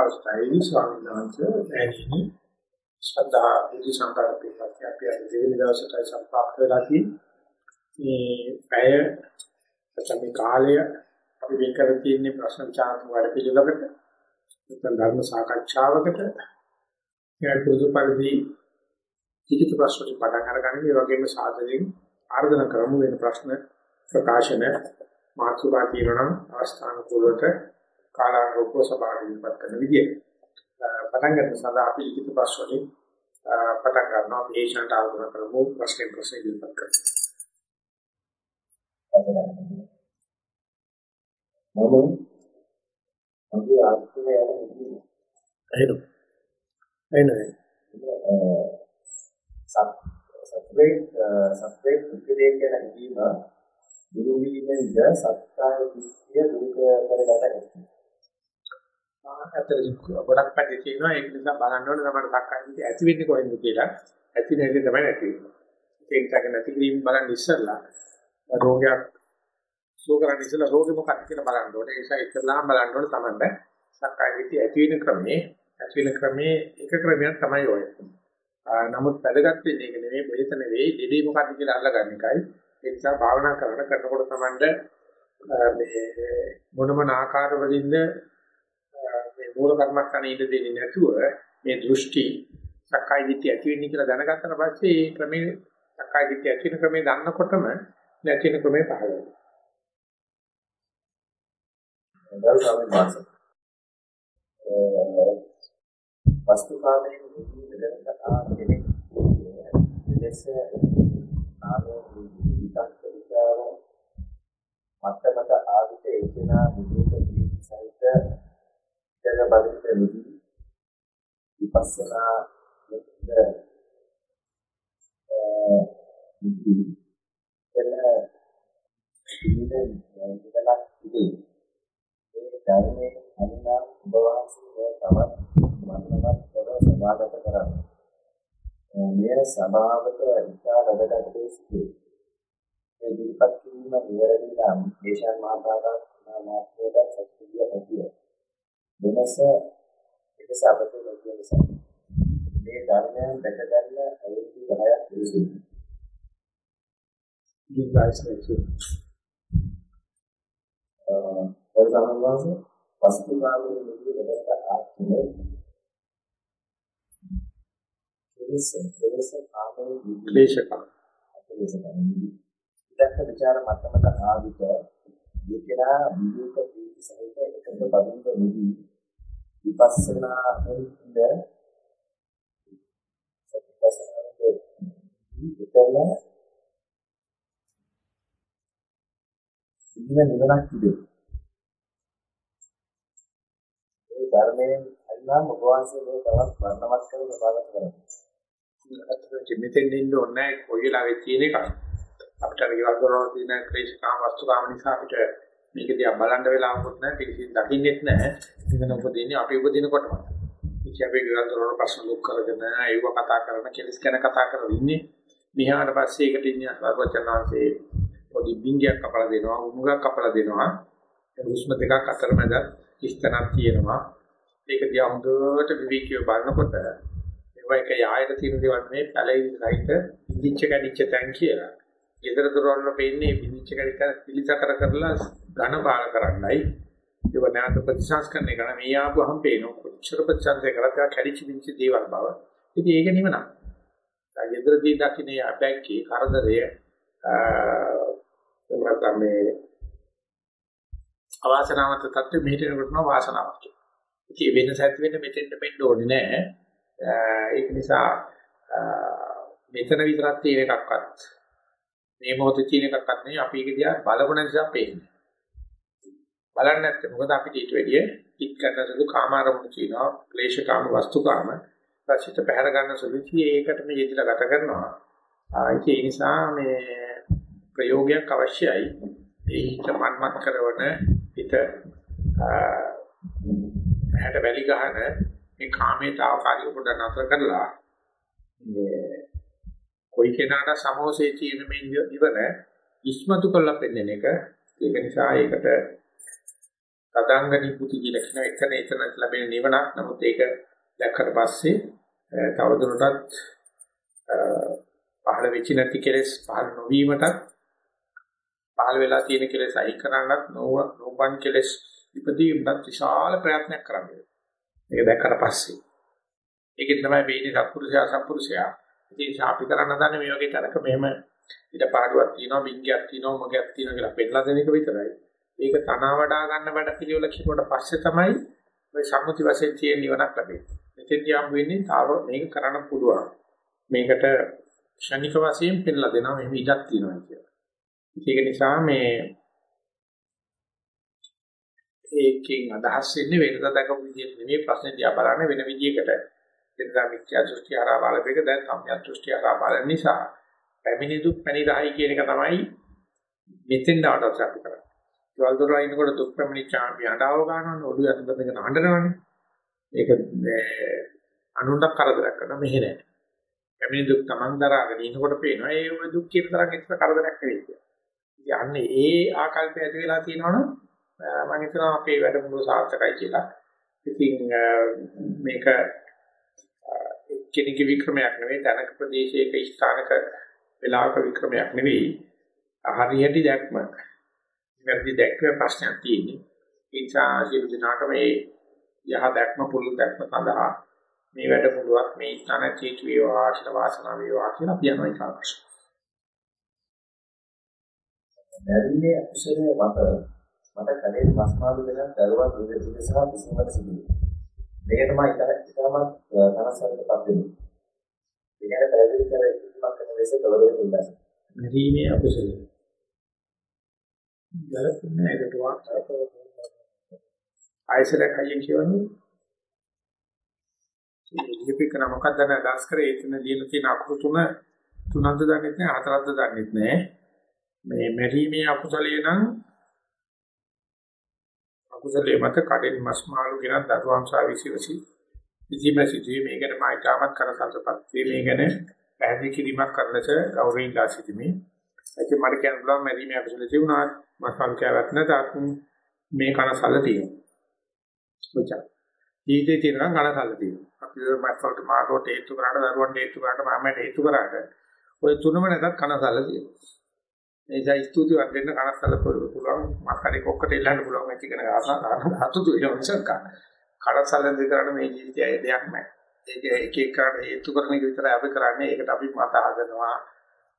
අවස්ථාවේ ස්වාමීන් වහන්සේ ඇණිනි ශ්‍රද්ධා බුද්ධ සංකාරපේ පස්සේ අපි අද දෙවෙනි දවසට සම්ප්‍රාප්ත වෙලා තියෙන්නේ පැය තමයි කාලය අපි මේ කර තියෙන්නේ ප්‍රශ්න විචාරක වැඩ පිළිවෙලකට නැත්නම් ධර්ම සාකච්ඡාවකට. ඒ පුරුදු පරිදි ලිඛිත ප්‍රශ්න වලින් පටන් අරගන්න මේ වගේම සාධනෙන් ආර්දනා කරමු වෙන ප්‍රශ්න ප්‍රකාශන මාතෘකා తీරනම් අවස්ථානුකූලවට කාලානුරූපව සභාවෙන්පත් කරන විදිය. පටන් ගන්න සඳහා අපි ලිඛිත ප්‍රශ්න වලින් පටන් ගන්නවා අපි ඒෂන්ට ආරම්භ කරමු ප්‍රශ්න ප්‍රශ්න ඉදිරිපත් කරමු. මම අපි ආස්තේ යන එහෙනම් එහෙනම් සත්‍වේ සත්‍වේ කුක්කේ කියන හැඟීම දුරු වීමෙන්ද සත්‍යය කිසිය දුරු කරගත හැකියි. ඇත්තටම ගොඩක් පැති තියෙනවා ඒක නිසා බලන්න ඕනේ තමයි සක්කායිති ඇති වෙන්නේ කොහෙන්ද කියලා. ඇති නැති තමයි නැති වෙන්නේ. ඒක එක නැති කිරීම බලන්න ඉස්සෙල්ලා රෝගයක් සුව කරන්න ඉස්සෙල්ලා රෝගෙ මොකක්ද කියලා බලන්න ඕනේ. ඒ නිසා ඉස්සෙල්ලාම බලන්න ඕනේ තමයි සක්කායිති ඇති වෙන ක්‍රමේ ඇති වෙන ක්‍රමේ එක ක්‍රමයක් තමයි ඔය. නමුත් වැදගත් වෙන්නේ ඒක නෙමෙයි බෙහෙත නෙවෙයි දෙදී මොකක්ද කියලා අල්ලගන්න එකයි. ඒ නිසා භාවනා කරන කරනකොට තමයි මේ මොන මොන ආකාර වලින්ද මේ මූල කර්මස්ථානේ ඉඳ දෙන්නේ නැතුව මේ දෘෂ්ටි සක්කාය දිට්ඨිය ඇති වෙන්නේ කියලා දැනගත්තට පස්සේ ඒ ක්‍රමේ සක්කාය දිට්ඨිය ඇති වෙන ක්‍රමේ දන්නකොටම නැති වෙන ක්‍රමේ පහළ වෙනවා. දල් ස්වාමීන් වහන්සේ. වස්තුකාමයෙන් නිදීම දැන කතා කෙනෙක් දෙලෙස ආලෝ විතක්ක විචාර මත්තමත ආදිත එකිනා විදේක සහිත ඉතල බදිත නිදි විපස්සනා මෙත්ත නිදි එන ඉන්නේ ඉතලක් ඉදී ඒ ධර්මයේ අනුනම් ඔබ වහන්සේ තවත් මනමත් කර සමාගත කරන්නේ මෙය සභාවට ඉතා වැදගත් දේ සිටේ. මේ දීපත් කිරීම නිවැරදි නම් දේශන් මාතාවක් මාත්‍රයට සත්‍යය ඇතිය. වෙනස එකස අපට ලැබෙන නිසා. මේ ධර්මයන් දැක ගන්න අවුරුදු 10ක් විසුයි. දීර්ඝායසයි. අ ඔය සමහරවස වස්තුකාමයේ නිවිදකට ආත්මය කෙලෙස කෙලෙස කාමයේ ක්ලේශකම්. කෙලෙසකම් ඉදක්ක ਵਿਚාර මත්තමක ආවිත විකලා විවේක ප්‍රීති සහිත එකද බඳුන්ක නිදි විපස්සනා හෙන්ද සතිපස්සනාවේ විතර ඉන්න නිවනක් තිබේ. ඒ ධර්මයෙන් අල්ලාම ඔබ වහන්සේ මේ තවත් වර්ණවත් කර සබාගත කරනවා. අතට මෙතෙන් ඉන්න ඕනේ කොයි වෙලාවෙ තියෙන එක. අපිට අර ගෙවල් දොරවල් තියෙන ක්ලේශ කාම වස්තු කාම නිසා අපිට මේක දිහා බලන්න වෙලාවකුත් නැහැ පිළිසින් දකින්නෙත් නැහැ. ඉතින් උපදින්නේ අපි උපදිනකොටම. ඉතින් අපි ගෙවල් දොරවල් ප්‍රශ්න දුක් කරගෙන ඒව කතා කරන කෙලස් ගැන කතා කරගෙන ඉන්නේ. මිහාට පස්සේ ඒකට ඉන්නේ අසවචනාංශේ පොඩි බින්ගයක් කපලා දෙනවා, උමුගක් කපලා දෙනවා. හුස්ම දෙකක් අතරමැද ස්තනක් තියෙනවා. ඒක දිහා හොඳට විවික්‍යව බලනකොට ඒවා එක යායට තියෙන දේවල් නෙවෙයි පැලින් සහිත ඉදිච්ච කැඩිච්ච තැන් කියලා. ගෙදර දොරවල් වල පෙන්නේ ඉදිච්ච කැඩිච්ච පිළිසකර කරලා ඝන බාල කරන්නයි. ඒව නැවත ප්‍රතිසංස්කරණය කරන මේ ආපුවහම පේනවා කොච්චර ප්‍රතිසංස්කරණය කරලා ඒක කැඩිච්ච දිච්ච දේවල් බව. ඉතින් ඒක නිවනක්. දැන් ගෙදරදී දකින්නේ අපැක්කේ කරදරය අ මේ අවාසනාවන්ත තත්ත්වෙ මෙහෙට එනකොට වාසනාවක් කියලා. ඉතින් වෙනස ඇති වෙන්න මෙතෙන්ට වෙන්න ඕනේ නැහැ. ඒක නිසා මෙතන විතරක් තියෙන එකක්වත් මේ මොහොතේ තියෙන එකක්වත් නෙවෙයි අපි ඒක දිහා බලපොන නිසා පේන්නේ. බලන්නේ නැත්නම් මොකද අපිට ඊට වැඩිය පිට කරන සුළු කාමාරමුණු තියෙනවා, ක්ලේශකාම වස්තුකාම, රසිත පැහැර ගන්න සුළු ඒකට මේ යෙදিলা ගත කරනවා. ඒ නිසා මේ ප්‍රයෝගයක් අවශ්‍යයි. ඒ හිත මන්මත් කරන හිත හැට වැලි ගහන මේ කාමයේ తాවකාලික පොඩ නතර කරලා මේ කොයි කෙනාට සමෝසේ තියෙන මේ ඉවන ඉස්මතු කරලා පෙන්නන එක ඒක නිසා ඒකට තදංග නිපුති කියලා කියන එතන එතන ලැබෙන නිවනක්. නමුත් ඒක දැක්කට පස්සේ තවදුරටත් පහළ වෙච්ච නැති කෙලෙස් පහළ නොවීමටත් පහළ වෙලා තියෙන කෙලෙස් අයි කරන්නත් නොව නොබන් කෙලෙස් ඉපදීමටත් විශාල ප්‍රයත්නයක් කරන්නේ. ඒක දැක්කට පස්සේ. ඒකෙන් තමයි වෙන්නේ සත්පුරුෂයා සත්පුරුෂයා. ඉතින් අපි කරන්න දන්නේ මේ වගේ තරක මෙහෙම ඊට පාඩුවක් තියෙනවා, බින්ගයක් තියෙනවා, මොකයක් තියෙනවා කියලා පෙන්නලා දෙන එක විතරයි. ඒක තනවා වඩා ගන්න වැඩ පිළිවෙල කිව්වට පස්සේ තමයි මේ සම්මුති වශයෙන් තියෙන නිවනක් ලැබෙන්නේ. මෙතෙන්දී හම් වෙන්නේ තාව මේක කරන්න පුළුවන්. මේකට ක්ෂණික වශයෙන් පෙන්නලා දෙනවා මෙහෙම ඉඩක් තියෙනවා කියලා. ඒක නිසා මේ ඒකෙන් අදහස් වෙන්නේ වෙනද දකපු විදිහට නෙමෙයි ප්‍රශ්නේ දිහා බලන්න වෙන විදිහකට. එතන මිත්‍යා දෘෂ්ටි ආරා බලපෙක දැන් සම්‍යක් දෘෂ්ටි ආරා බලන නිසා පැමිණි දුක් පැණි රහයි කියන එක තමයි මෙතෙන් ඩාටස් අපි කරන්නේ. ඒවල් දොරලා ඉන්නකොට දුක් පැමිණිච්චාම අපි අඬව ගන්නවනේ ඔළුව අත බඳගෙන අඬනවනේ. ඒක අනුන්ට කරදරයක් කරන මෙහෙ නෑ. පැමිණි දුක් Taman දරාගෙන ඉන්නකොට පේනවා ඒ වගේ දුක් කියන තරම් එක්ක කරදරයක් නෙවෙයි කියලා. ඉතින් අන්නේ ඒ ආකල්පය ඇති වෙලා තියෙනවනම් මම හිතනවා අපේ වැඩමුළු සාර්ථකයි කියලා. ඉතින් මේක කෙනෙකුගේ වික්‍රමයක් නෙවෙයි තනක ප්‍රදේශයක ස්ථානක වෙලාවක වික්‍රමයක් නෙවෙයි. හරියටි දැක්ම. වැරදි දැක්ම ප්‍රශ්නයක් තියෙන්නේ. ඒ නිසා සියලු දෙනාට මේ යහ දැක්ම පුළුල් දැක්ම සඳහා මේ වැඩමුළුවක් මේ ස්ථාන චේතු වේවා ආශිර්වාද වාසනාව වේවා කියලා අපි යනවා ඉකාශ. දැරිනේ අකුසලයේ මත මට කලේ මාළු දෙකක් දරුවා දුක සහ විසීමට සිදුවේ. මේක තමයි ඉතාමත් තනසරටපත් වෙන්නේ. ඒකට පැහැදිලි කර ඉක්මක් කරන ලෙස තවරේ ඉඳලා. මෙරීමේ අකුසලයේ. ගලපන්නේ ඒකට වාක්‍ය ආයසරයක් අයියෙන් කියවන්නේ. මේ ලිපිකන මොකක්ද නැ දාස් කරේ එතන ලියලා තියෙන අකුරු තුන තුනක්ද දන්නේ නැහැ හතරක්ද දන්නේ නැහැ. මේ මෙරීමේ අකුසලයේ නම් අකුසලයේ මත කඩෙන් මස් මාළු ගෙනත් දරුවන් සාවිසිවසි ඉතිමැසිදී මේකට මා ඉතාමත් කරසල්පත් මේ ගැන පැහැදිලි කිරීමක් කරන්නට ගෞරවයෙන් ඉල්ලා සිටිමි. ඒක මට කියන්න පුළුවන් මෙරීමේ අකුසල තිබුණා මස් මාළු කෑවත් නැතත් මේ කනසල්ල තියෙනවා. ඔච්චර. ජීවිතේ තියෙනවා කනසල්ල තියෙනවා. අපි මස් වලට මාළු හේතු කරාට දරුවන්ට හේතු කරාට මාමයට හේතු කරාට ඔය තුනම නැතත් කනසල්ල තියෙනවා. නිසා ස්තුතියක් දෙන්න කනස්සල පුළුවන් මක්කඩේ කොක්කට එල්ලන්න පුළුවන් වෙච්ච කෙන ආසා හතු දුර මිසක කනස්සල දෙකරන මේ ජීවිතය දෙයක් නැහැ. ඒක එක එකට හේතු කරන එක විතරයි අපි කරන්නේ. ඒකට අපි මත හදනවා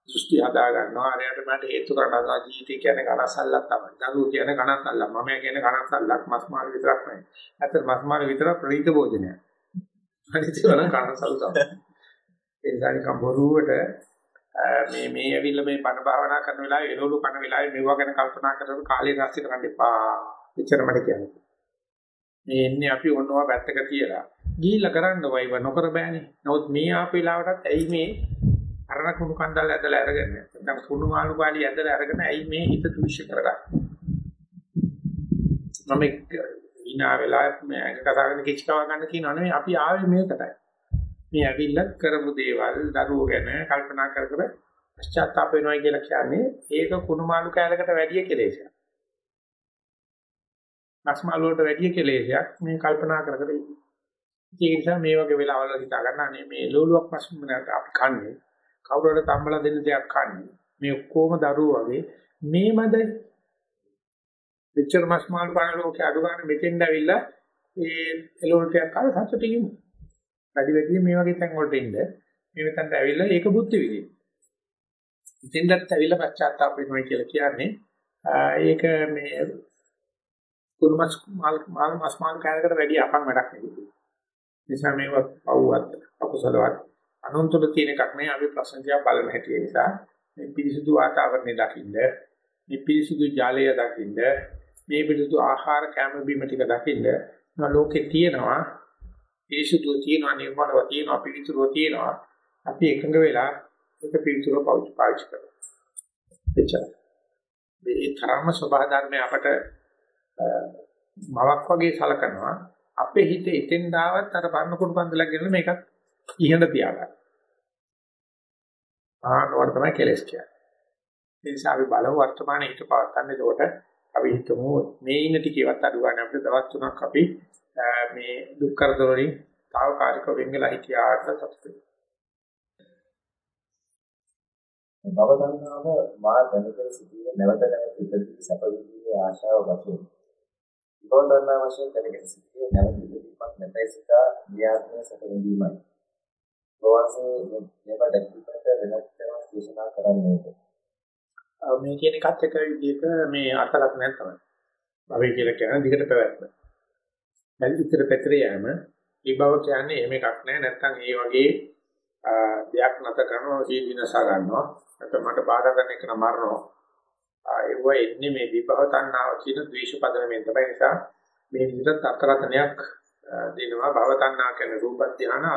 දෘෂ්ටි හදා ගන්නවා. අරයට මට හේතු කරනවා ජීවිතය කියන්නේ කනස්සල්ලක් තමයි. දරුවෝ කියන්නේ කනස්සල්ලක්. මම කියන්නේ කනස්සල්ලක්. මස් මාළු විතරක් නෙවෙයි. ඇත්තට මස් මාළු විතර ප්‍රණීත භෝජනයක්. අනිත් ඒවා කනස්සල් තමයි. ඒ නිසා නිකම් බොරුවට මේ මේ ඇවිල්ලා මේ බණ භාවනා කරන වෙලාවේ එළවලු කන වෙලාවේ මේවා ගැන කල්පනා කරලා කාලේ නැස්ති කරන්න එපා. එච්චර මට කියන්නේ. මේ එන්නේ අපි ඔන්නවා පැත්තක තියලා ගිහිල්ලා කරන්න වයිව නොකර බෑනේ. නමුත් මේ ආපු වෙලාවටත් ඇයි මේ අරණ කුණු කන්දල් ඇදලා අරගෙන නැත්නම් කුණු මාළු පාලි ඇදලා අරගෙන ඇයි මේ හිත දුෂ්‍ය කරගන්නේ? මම ඉනා වෙලා මේ කතා කරන කිච් කව ගන්න කියනවා නෙවෙයි අපි ආවේ මේකටයි. මේ ඇවිල්ලා කරපු දේවල් දරුවෝ ගැන කල්පනා කර කර පශ්චාත්තාප වෙනවා කියලා කියන්නේ ඒක කුණුමාළු කැලකට වැඩිය කෙලෙසයක්. මස්මාළු වලට වැඩිය කෙලෙසයක් මේ කල්පනා කර කර ඉන්නේ. ඒ නිසා මේ වගේ වෙලාවල හිතා ගන්න අනේ මේ ලෝලුවක් මස්මුණට අපි කන්නේ කවුරුහට තම්බලා දෙන්න දෙයක් කන්නේ මේ ඔක්කොම දරුවෝ වගේ මේ මද මෙච්චර මස්මාළු කන ලෝකේ අඩු ගන්න මෙතෙන්ද ඇවිල්ලා ඒ එළවලු ටිකක් කාලා සතුටින් ඉමු. වැඩි වැඩියෙන් මේ වගේ තැන් වලට එන්න මේ වෙතන්ට ඇවිල්ලා ඒක බුද්ධ විදිය. ඉතින්දත් ඇවිල්ලා පශ්චාත්තාප වෙනවා කියලා කියන්නේ ඒක මේ කුරුමස් මාල් මාල් මස් මාල් කාලයකට වැඩි අපන් වැඩක් නෙවෙයි. නිසා මේවත් පව්වත් අකුසලවත් අනන්තල තියෙන එකක් නෙවෙයි අපි ප්‍රශ්න දිහා බලන හැටි නිසා. මේ පිරිසුදු වාතාවරණය දකින්න මේ පිරිසුදු ජලය දකින්න මේ පිරිසුදු ආහාර කැම බීම ටික දකින්න ලෝකේ තියෙනවා. පිරිසුදුව තියෙනවා නිර්මලව තියෙනවා පිරිසුදුව තියෙනවා. අපි එකඟ වෙලා ඒක පිරිසුදුව පාවිච්චි කරනවා. එච්චර මේ තරම සබහා ධර්මය අපට මවක් වගේ සලකනවා. අපේ හිත එතෙන් දාවත් අර පරණ කුණු පන්දලක් ගෙනලා මේකත් ඉහළ තියාගන්න. ආනවර තමයි කෙලස් කියන්නේ. ඒ නිසා අපි බලමු වර්තමානයේ හිත පවත්තන්නේ ඒකට අපි හිතමු මේ ඉන්න ටිකේවත් අඩු ගන්න අපිට දවස් තුනක් අපි මේ දුක් කරදර වලින් తాවකාලික වෙංගලා හිටියාට සතුටුයි. බව තණ්හාව මා දැනගෙන සිටින නැවත නැවත ඉදිරි සැප විඳීමේ ආශාව වශයෙන් බව තණ්හාව වශයෙන් දැනගෙන සිටින නැවත ඉදිරිපත් නැතයි සිතා න්‍යාත්මය සැප විඳීමයි. ප්‍රවාසයේ මේවා දැක්විට වෙනත් කරන දේශනා කරන්නේද මේ කියන එකත් එක විදිහක මේ අර්ථකථනයක් තමයි. භවය කියලා කියන දිගට පැවැත්ම. දැන් ඉතර පැතර යෑම විභව කියන්නේ එහෙම එකක් නෑ නැත්තම් ඒ වගේ දෙයක් නැත කරනවා සීදීනස ගන්නවා නැත්නම් මට බාධා කරන එක නමරනවා. ඒව එන්නේ මේ විභව තණ්හාව කියන ද්වේෂ පදනමෙන් තමයි නිසා මේ විදිහට අර්ථකථනයක් දෙනවා භව තණ්හා කියන රූප ධානය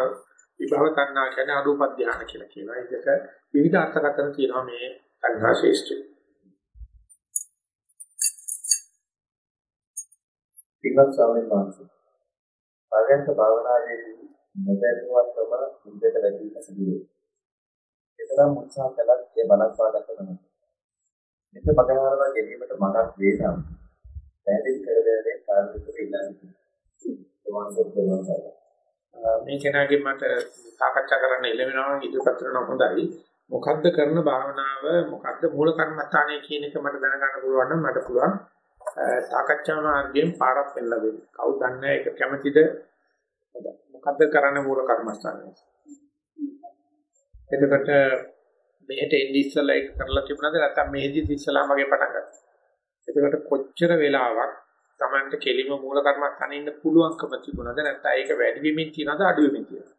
විභව තණ්හා කියන්නේ අරූප ධානය කියලා කියනවා. ඒකට විවිධ අර්ථකථන තියෙනවා මේ තණ්හා ශේෂ්ඨය. පින්වත් ස්වාමීන් වහන්සේ ආගන්ත භාවනාවේදී නොදැනුවත්වම නිදට වැටීම සිදුවේ. එතරම් උත්සාහ කළත් ඒ බලස්වා ගත නොහැක. මෙත පගහරවා ගැනීමට මඟක් වේ නම් පැහැදිලි කර දෙන්නේ කාර්මික ඉල්ලා සිටිනවා. මේ කෙනාගේ මට සාකච්ඡා කරන්න ඉල්ලෙනවා නම් ඉදිරිපත් කරන හොඳයි. මොකද්ද කරන භාවනාව මොකද්ද මූල කර්මස්ථානය කියන එක මට දැනගන්න පුළුවන් නම් මට පුළුවන් සාකච්ඡා මාර්ගයෙන් පාරක් පෙන්නලා දෙන්න. කවුද දන්නේ ඒක කැමැතිද? මොකද්ද කරන්න මූල කර්මස්ථානය? එතකොට මෙහෙට එන්නේ ඉස්සලා ඒක කරලා තිබුණාද නැත්නම් මෙහෙදි ඉස්සලා මගේ පටන් ගත්තා. එතකොට කොච්චර වෙලාවක් Tamanට කෙලිම මූල කර්මස්ථානේ ඉන්න පුළුවන්කම තිබුණාද නැත්නම් ඒක වැඩි වෙමින් තියනද අඩු වෙමින් තියනද?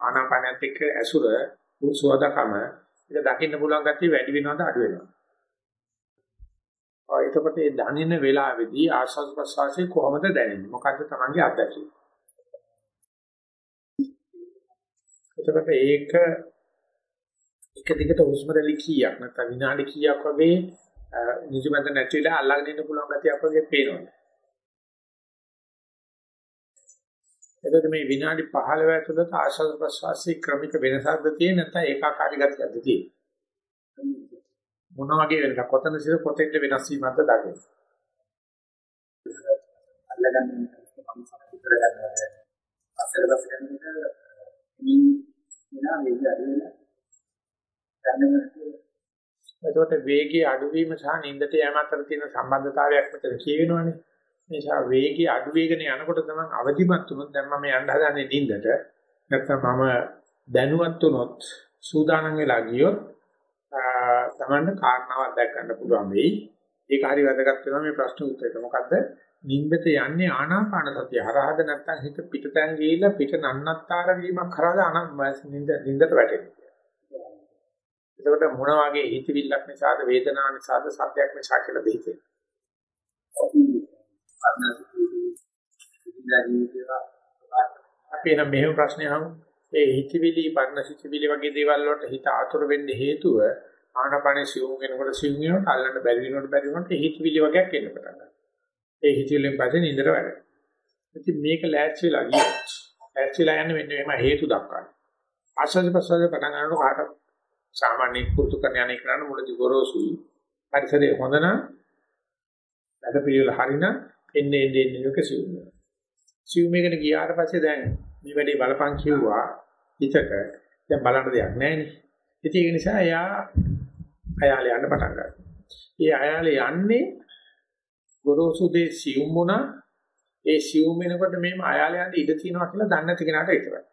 ආනාපානත් එක්ක ඇසුර සුවදකම ඒක දකින්න පුළුවන් ගැතිය වැඩි වෙනවද අඩු වෙනවද? ඔය එතකොට මේ දැනෙන වෙලාවේදී ආස්වාද ප්‍රසවාසයේ කොහොමද දැනෙන්නේ? මොකද්ද තමන්ගේ අත්දැකීම? එතකොට ඒක එක දිගට හුස්ම රැලි කීයක් නැත්නම් විනාඩි කීයක් වගේ නිදිමත නැතිලා අල්ලගෙන ඉන්න පුළුවන් ගැතියක් වගේ පේනවා. එතකොට මේ විනාඩි 15 ඇතුළත ආශ්වාස ප්‍රශ්වාසයේ ක්‍රමික වෙනසක්ද තියෙන්නේ නැත්නම් ඒකාකාරී ගතියක්ද තියෙන්නේ මොන වගේ වෙනසක්? කොතන සිට කොතෙන්ද වෙනස් වීමක්ද දකින්න? අල්ලගන්න මම සම්පූර්ණ කරගන්නවා අසල බස් ගන්නකොට මින් වෙනා වේගය අඩු වෙනවා එතකොට වේගයේ අඩුවීම සහ නින්දට යෑම අතර තියෙන සම්බන්ධතාවයක් මෙතන කියවෙනවනේ නිසා වේගය අඩු වේගන යනකොට තමයි අවදිමත් වුණොත් දැන් මම යන්න හදන්නේ නිින්දට නැත්නම් මම දැනුවත් වුණොත් සූදානම් වෙලා ගියොත් තමන්න කාරණාවක් දැක් ගන්න පුළුවන් වෙයි. ඒක හරි වැදගත් වෙනවා මේ ප්‍රශ්න උත්තරේට. මොකද්ද? නිින්දට යන්නේ ආනාපාන සතිය හරහාද නැත්නම් හිත පිටතෙන් ගිහිල්ලා පිට නන්නත්තර වීමක් කරාද නිින්ද නිින්දට වැටෙන්නේ. එතකොට මොන වගේ හිතවිල්ලක් නිසාද වේදනාවක් නිසාද සත්‍යයක් නිසා කියලා දෙහිතේ. අපි නම් මෙහෙම ප්‍රශ්නයක් අහමු. ඒ හිතවිලි පරණ සිතිවිලි වගේ දේවල් වලට හිත ආතුර වෙන්න හේතුව ආනපනේ සිවුම් වෙනකොට සිවුම් වෙනකොට අල්ලන්න බැරි වෙනකොට බැරි වෙනකොට හිතවිලි වගේක් එන්න පටන් ගන්නවා. ඒ හිතවිල්ලෙන් පස්සේ නින්දර වැඩෙනවා. ඉතින් මේක ලෑස්ති වෙලා ගියොත් ලෑස්තිලා යන්න මෙන්න මෙහෙම හේතු දක්වනවා. ආස්වාද ප්‍රසවාස පටන් ගන්නකොට කාට සාමාන්‍ය පුරුදු කරන යන්නේ කරන්න මුලදි ගොරෝසුයි. පරිසරය හොඳ නම් වැඩ පිළිවෙල හරිනම් එන්නේ එන්නේ එන්නේ එක සිවුම් වෙනවා. සිවුම් එකකට ගියාට පස්සේ දැන් මේ වැඩේ බලපං කිව්වා හිතට දැන් බලන්න දෙයක් නැහැ නේ. ඉතින් ඒ නිසා එයා අයාලේ යන්න පටන් ගන්නවා. ඒ අයාලේ යන්නේ ගොරෝසු දේ සිවුම් වුණා. ඒ සිවුම් වෙනකොට මේම අයාලේ යන්න ඉඩ තියෙනවා කියලා දන්නේ නැති කෙනාට විතරයි.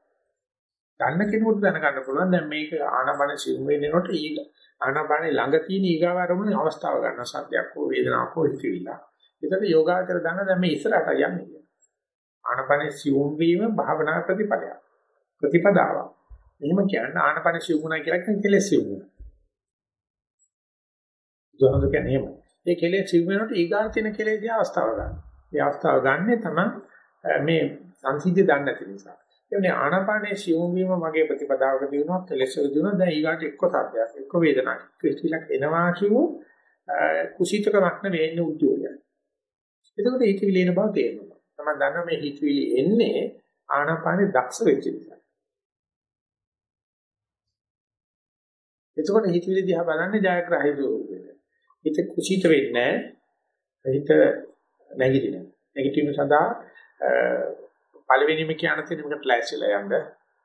දන්න කෙනෙකුට දැනගන්න පුළුවන් දැන් මේක ආනපන සිවුම් වෙනකොට ඊග ආනපනේ ළඟ තියෙන ඊගාව අරමුණේ අවස්ථාව ගන්න සත්‍යයක් හෝ වේදනාවක් හෝ හිතවිලා. ඒකට යෝගාචර දන්න දැන් මේ ඉස්සරහට යන්නේ. ආනපනේ සිවුම් වීම භාවනා ප්‍රතිපදයක්. ප්‍රතිපදාවක්. එහෙම කියන්නේ ආනපන සිවුමුණා කියලා කියන කෙලෙස් සිවුමුණ. ජොහොඳ කියන්නේ එහෙම. ඒ කෙලෙස් සිවුමුණට ඊගාන තියෙන කෙලෙස්ගේ අවස්ථාව ගන්න. ඒ අවස්ථාව ගන්න තමයි මේ සංසිද්ධිය දන්නේ නැති නිසා. එන්නේ ආනපානේ සිවුම් වීම මගේ ප්‍රතිපදාවක දිනුවා කෙලෙස් දිනුවා දැන් ඊගාට එක්ක සාධ්‍යයක් එක්ක වේදනාවක් කිසිලක් එනවා කියමු කුසීතකමක් නෙවෙයි උද්‍යෝගය. එතකොට හිතවිලි එන බව තේරෙනවා. තමයි දන්නවා මේ හිතවිලි එන්නේ ආනාපානේ දක්ෂ වෙච්ච නිසා. එතකොට හිතවිලි දිහා බලන්නේ ජයග්‍රහී ස්වරූපෙට. හිත කුසීත වෙන්නේ නැහැ. හිත නැගිටින. නැගිටීම සඳහා පළවෙනිම කියන තැනකට ලෑස්තිලා යන්න.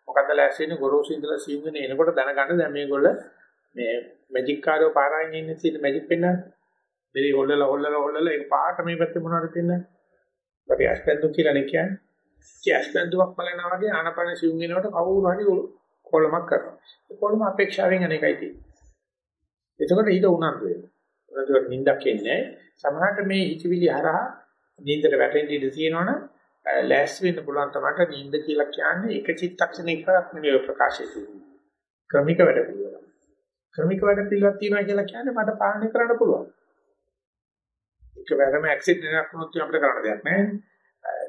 මොකද්ද ලෑස්ති වෙන්නේ ගොරෝසු ඉඳලා සීන් වෙන එනකොට දැනගන්න දැන් මේගොල්ල මේ මැජික් කාරෝ පාරායින් ඉන්නේ සීන මැජික් පෙන්නන. මෙරි හොල්ලලා හොල්ලලා හොල්ලලා ඒක පාට මේ පැත්තේ මොනවද පෙන්නන්නේ? අපි අස්පෙන්දු කියලා නේ කියන්නේ. ඒ අස්පෙන්දුවක් බලනවා වගේ ආනපන සිවුම් වෙනකොට කවුරු හරි කොලමක් කරනවා. ඒ කොලම අපේක්ෂාවෙන් අනේකයි තියෙන්නේ. එතකොට ඊට උනන්දු වෙනවා. උනන්දුවට නිින්දක් එන්නේ සමහරට මේ හිතවිලි හරහා නිින්දට වැටෙන්න ඉඩ තියෙනවනම් ලෑස්ති වෙන්න පුළුවන් තමයි නිින්ද කියලා කියන්නේ එක චිත්තක්ෂණයකක් නෙවෙයි ප්‍රකාශය තියෙන්නේ. ක්‍රමික වැඩ පිළිවෙල. ක්‍රමික වැඩ පිළිවෙලක් තියෙනවා කියලා කියන්නේ මට පාලනය කරන්න පුළුවන්. එකවරම ඇක්සිඩන්ට් එකක් වුණොත් අපිට කරන්න දෙයක් නැහැ.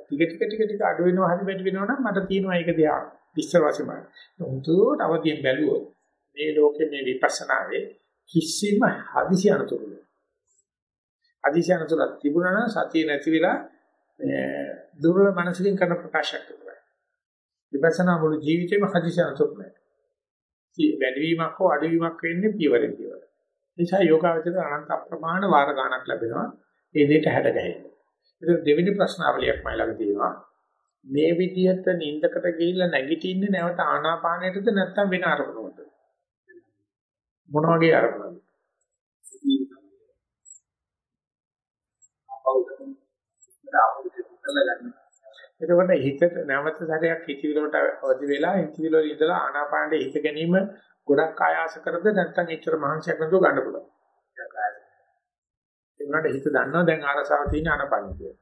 ටික ටික ටික ටික අඩු වෙනවා හරි වැඩි වෙනවා නම් මට තියෙනවා ඒක දිහා විස්තර වශයෙන් බලන්න. උන්තුට අවදියෙන් බැලුවොත් මේ ලෝකේ මේ විපස්සනාවේ කිසිම හදිසි අනතුරු නෑ. හදිසි අනතුරක් තිබුණා නම් සතිය නැති වෙලා දුර්වල මනසකින් කරන ප්‍රකාශයක් විතරයි. විපස්සනා මුළු ජීවිතේම හදිසි අනතුරු නෑ. වැඩිවීමක් හෝ අඩුවීමක් වෙන්නේ පියවරෙන් පියවර. නිසා යෝගාවචර අනන්ත අප්‍රමාණ වාර ගණක් ලැබෙනවා. ඒ දෙයට හැඩ ගැහෙන්න. ඒක දෙවෙනි ප්‍රශ්නාවලියක් මයි ළඟ තියෙනවා. මේ විදිහට නිින්දකට ගිහිල්ලා නැගිටින්නේ නැවත ආනාපානයටද නැත්නම් වෙන අරමුණකටද? මොන වගේ අරමුණක්ද? එතකොට හිතට නැවත සැරයක් හිතවිලට අවදි වෙලා හිතවිල වල ඉඳලා ආනාපානෙ හිත ගැනීම ගොඩක් ආයාස කරද නැත්නම් එච්චර මහන්සියක් නැතුව ගන්න පුළුවන්. ඒ වුණාට හිත දන්නවා දැන් ආරසාව තියෙන ආනාපානෙ කියලා.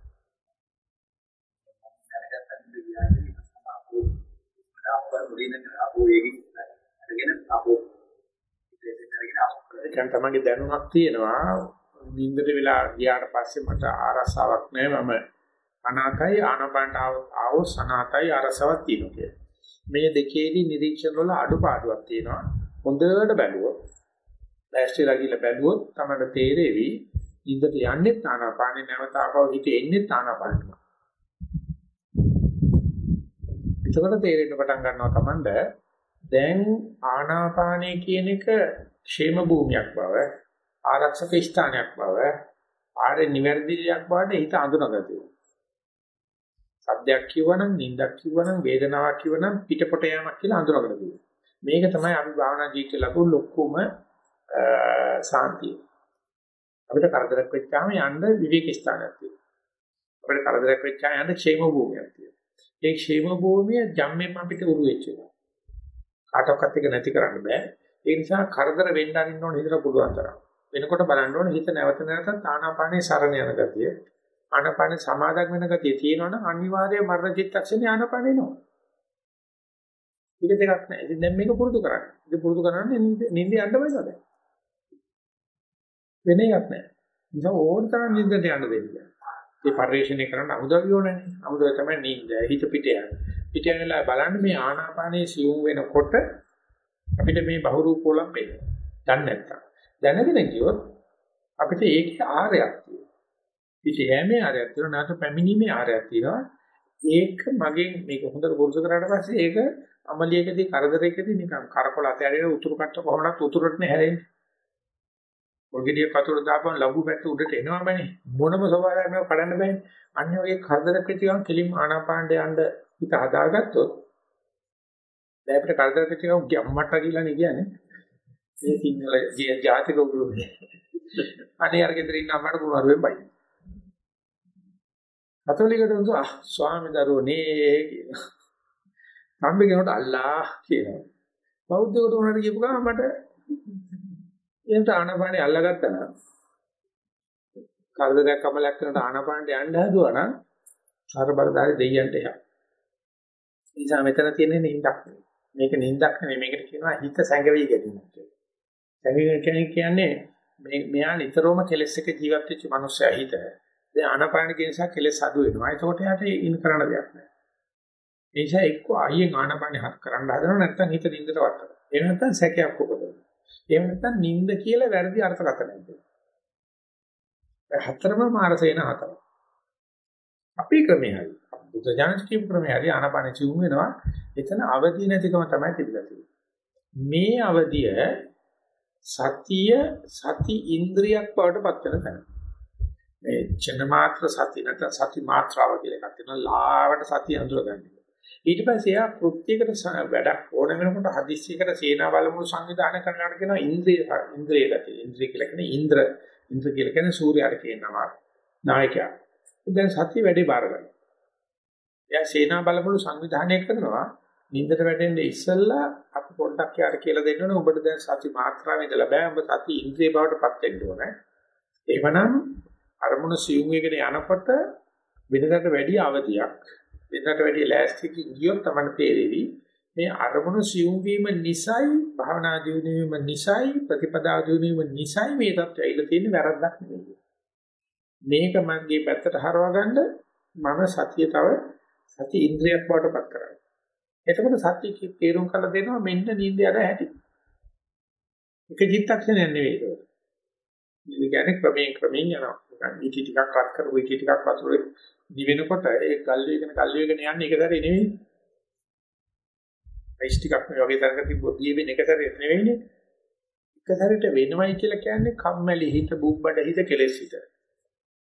දැන් තමන්ගේ දැනුමක් තියෙනවා නිින්දට වෙලා ගියාට පස්සේ මට ආරසාවක් නැහැ මම අනාතයි ආනපනට ආවෝ සනාතයි අරසාවක් තියෙනවා කියලා. මේ දෙකේදී නිරීක්ෂණ වල අඩුපාඩුවක් තියෙනවා. හොඳට බැලුවොත් ලෑස්තිලා ගිහලා බැලුවොත් තමයි තේරෙවි නිින්දට යන්නේ ආනාපානේ නැවත ආපහු හිත එන්නේ ආනාපානෙට. එතකොට තේරෙන්න පටන් ගන්නවා Tamand දැන් ආනාපානය කියන එක ക്ഷേම භූමියක් බව ආරක්ෂක ස්ථානයක් බව ආරේ නිවැරදියක් බවට හිත අඳුනගතියි. සද්දයක් කිව්වනම් නින්දක් කිව්වනම් වේදනාවක් කිව්වනම් පිටපොට යamak කියලා අඳුරකට දුන්නා. මේක තමයි අපි භාවනා ජීවිතේ ලබන ලොකුම සාන්තිය. අපිට කරදරයක් වෙච්චාම යන්න විවේක ස්ථානයක් තියෙනවා. අපිට කරදරයක් වෙච්චාම යන්න ക്ഷേම භූමියක් තියෙනවා. ඒ ക്ഷേම භූමිය ජම්මෙන් අපිට උරු වෙච්ච එක. කාටවත් එක නැති කරන්න බෑ. ඒ නිසා කරදර වෙන්න අරින්න ඕන හිතට පුළුවන් තරම්. වෙනකොට බලන්න ඕන හිත නැවත නැවතත් ආනාපානේ සරණ යන ගතිය. ආනාපානේ සමාදක් වෙන ගතිය තියෙනවනම් අනිවාර්යයෙන් මරණ චිත්තක්ෂණේ ආනාපාන එනවා. ඒක දෙකක් නෑ. ඉතින් දැන් මේක පුරුදු කරන්න. ඉතින් පුරුදු කරන්නේ නිින්ද යන්න බෑ දැන්. වෙන එකක් නෑ. නිසා ඕන තරම් නිින්දට යන්න දෙන්න. ඒ පරිශ්‍රණය කරන්න අමුදවිය ඕනේ. අමුදවිය තමයි නිින්ද. හිත පිට යන. පිට යනලා බලන්න මේ ආනාපානේ සියුම් වෙනකොට අපිට මේ බහුරූප වලම් පේනවා. දන්නේ නැත්තම්. දැනගෙන ගියොත් අපිට ඒකේ ආරයක් තියෙනවා. ඉතින් යෑමේ ආරයක් තියෙනවා නැත්නම් පැමිණීමේ ආරයක් තියෙනවා. ඒක මගෙන් මේක හොඳට පුරුදු කරාට පස්සේ ඒක අමලියකදී කරදරයකදී නිකන් කරකොල අතහැරෙන උතුරු කට්ට කොහොමවත් උතුරට නේ හැරෙන්නේ. පොල්ගෙඩිය කතුර දාපන් ලඝු පැත්ත උඩට එනවමනේ. මොනම ස්වභාවයක්ම කඩන්න බෑනේ. අන්න ඔය කරදරයක් වෙච්ච ගමන් කෙලින් ආනාපානට යන්න හිත හදාගත්තොත් දැන් අපිට කරදරයක් වෙච්ච ගමන් ගම්මට්ට කියලා නේ කියන්නේ. ඒ සිංහල ජාතික උරුමනේ. අනේ අර ගෙදර ඉන්න අම්මට කුමාරුවෙන් බයි. කතෝලිකට උන්තු ආ ස්වාමි දරුවනේ කියනවා. සම්බේ කෙනෙකුට අල්ලා කියනවා. බෞද්ධකට උනට කියපු ගමන් මට එන්ට ආනපානේ අල්ලගත්තා නම් කරදරයක් කමලක් කරනට ආනපානට යන්න හැදුවා නම් අර බලදාරි දෙයියන්ට එහා. නිසා මෙතන තියෙන නිින්දක් නෙවෙයි. මේක නිින්දක් නෙවෙයි මේකට කියනවා හිත සැඟවි ගැනීම කියලා. සැඟවි කියන්නේ මේ මෙයා නිතරම කෙලස් එක ජීවත් වෙච්ච මනුස්සයා හිත. දැන් ආනපාන කියන නිසා කෙලස් අඩු වෙනවා. ඒකට යාට ඉන් කරන්න දෙයක් නැහැ. ඒ නිසා එක්ක ආයෙත් ආනපාන හත් කරන්න හදනවා නැත්නම් හිත නිින්දට වටනවා. එහෙම නැත්නම් සැකයක් උපදවනවා. එහෙම නැත්නම් නිින්ද කියලා වැරදි අර්ථකථනයක් දෙනවා. හතරම මාරසේන හතර. අපේ ක්‍රමය හරි. බුද්ධ ඥානස් කියපු ක්‍රමය හරි ආනපාන චිවුම් වෙනවා. එතන අවදි නැතිකම තමයි තිබිලා තියෙන්නේ. මේ අවදිය සතිය සති ඉන්ද්‍රියක් බවට පත් වෙන තැන. මේ චන මාත්‍ර සති නැත්නම් සති මාත්‍රාව කියලා එකක් තියෙනවා. ලාවට සතිය අඳුරගන්න. ඊට පස්සේ එයා කෘත්‍යයකට වැඩක් ඕන වෙනකොට හදිස්සියකට සේනා බලමුණු සංවිධානය කරනවාට කියනවා ඉන්ද්‍රිය ඉන්ද්‍රිය ගතිය. ඉන්ද්‍රිය කියලා කියන්නේ ඉන්ද්‍ර ඉන්ද්‍ර කියලා කියන්නේ සූර්යයාට කියනවා නායකයා. දැන් සතිය වැඩි බාර ගන්න. එයා සේනා බලමුණු සංවිධානය කරනවා. නින්දට වැටෙන්නේ ඉස්සෙල්ලා අපි පොඩ්ඩක් යාර කියලා දෙන්න ඕනේ. ඔබට දැන් සති මාත්‍රාවෙ ඉඳලා බෑ. ඔබ සති ඉන්ද්‍රිය බවට පත් වෙන්න ඕනේ. එහෙමනම් අරමුණ සියුම් වෙගෙන යනකොට වෙනකට වැඩි අවධියක් වෙනකට වැඩි ලෑස්තිකින් ගියොත් තමයි තේරෙවි. මේ අරමුණු සියුම් වීම නිසයි භාවනා දියුණුවීම නිසයි ප්‍රතිපදා දියුණුවීම නිසයි මේ தත්ත්වය ඉල තියෙන වැරද්දක් නෙවෙයි. මේක මගේ පැත්තට හරවා ගන්න මම සතිය තව සති ඉන්ද්‍රියක් බවට පත් කරගන්නවා. එතකොට සත්‍ය තේරුම් කරලා දෙනවා මෙන්න නිින්ද යන හැටි. එක චිත්තක්ෂණයක් නෙවෙයි ඒක. නිින්ද කියන්නේ ක්‍රමයෙන් ක්‍රමයෙන් යනවා. නිකන් ඊටි ටිකක් වත් කරපු ඊටි ටිකක් වතුරේ දිවෙනකොට ඒ ගල් වේගන ගල් වේගන යන්නේ එක සැරේ නෙවෙයි. අයිස් ටිකක් මේ වගේ තරක තිබ්බොත් දිවෙන එක සැරේ නෙවෙයිනේ. එක සැරේට වෙනවයි කියලා කියන්නේ කම්මැලි හිත බුබ්බඩ හිත කෙලෙස් හිත.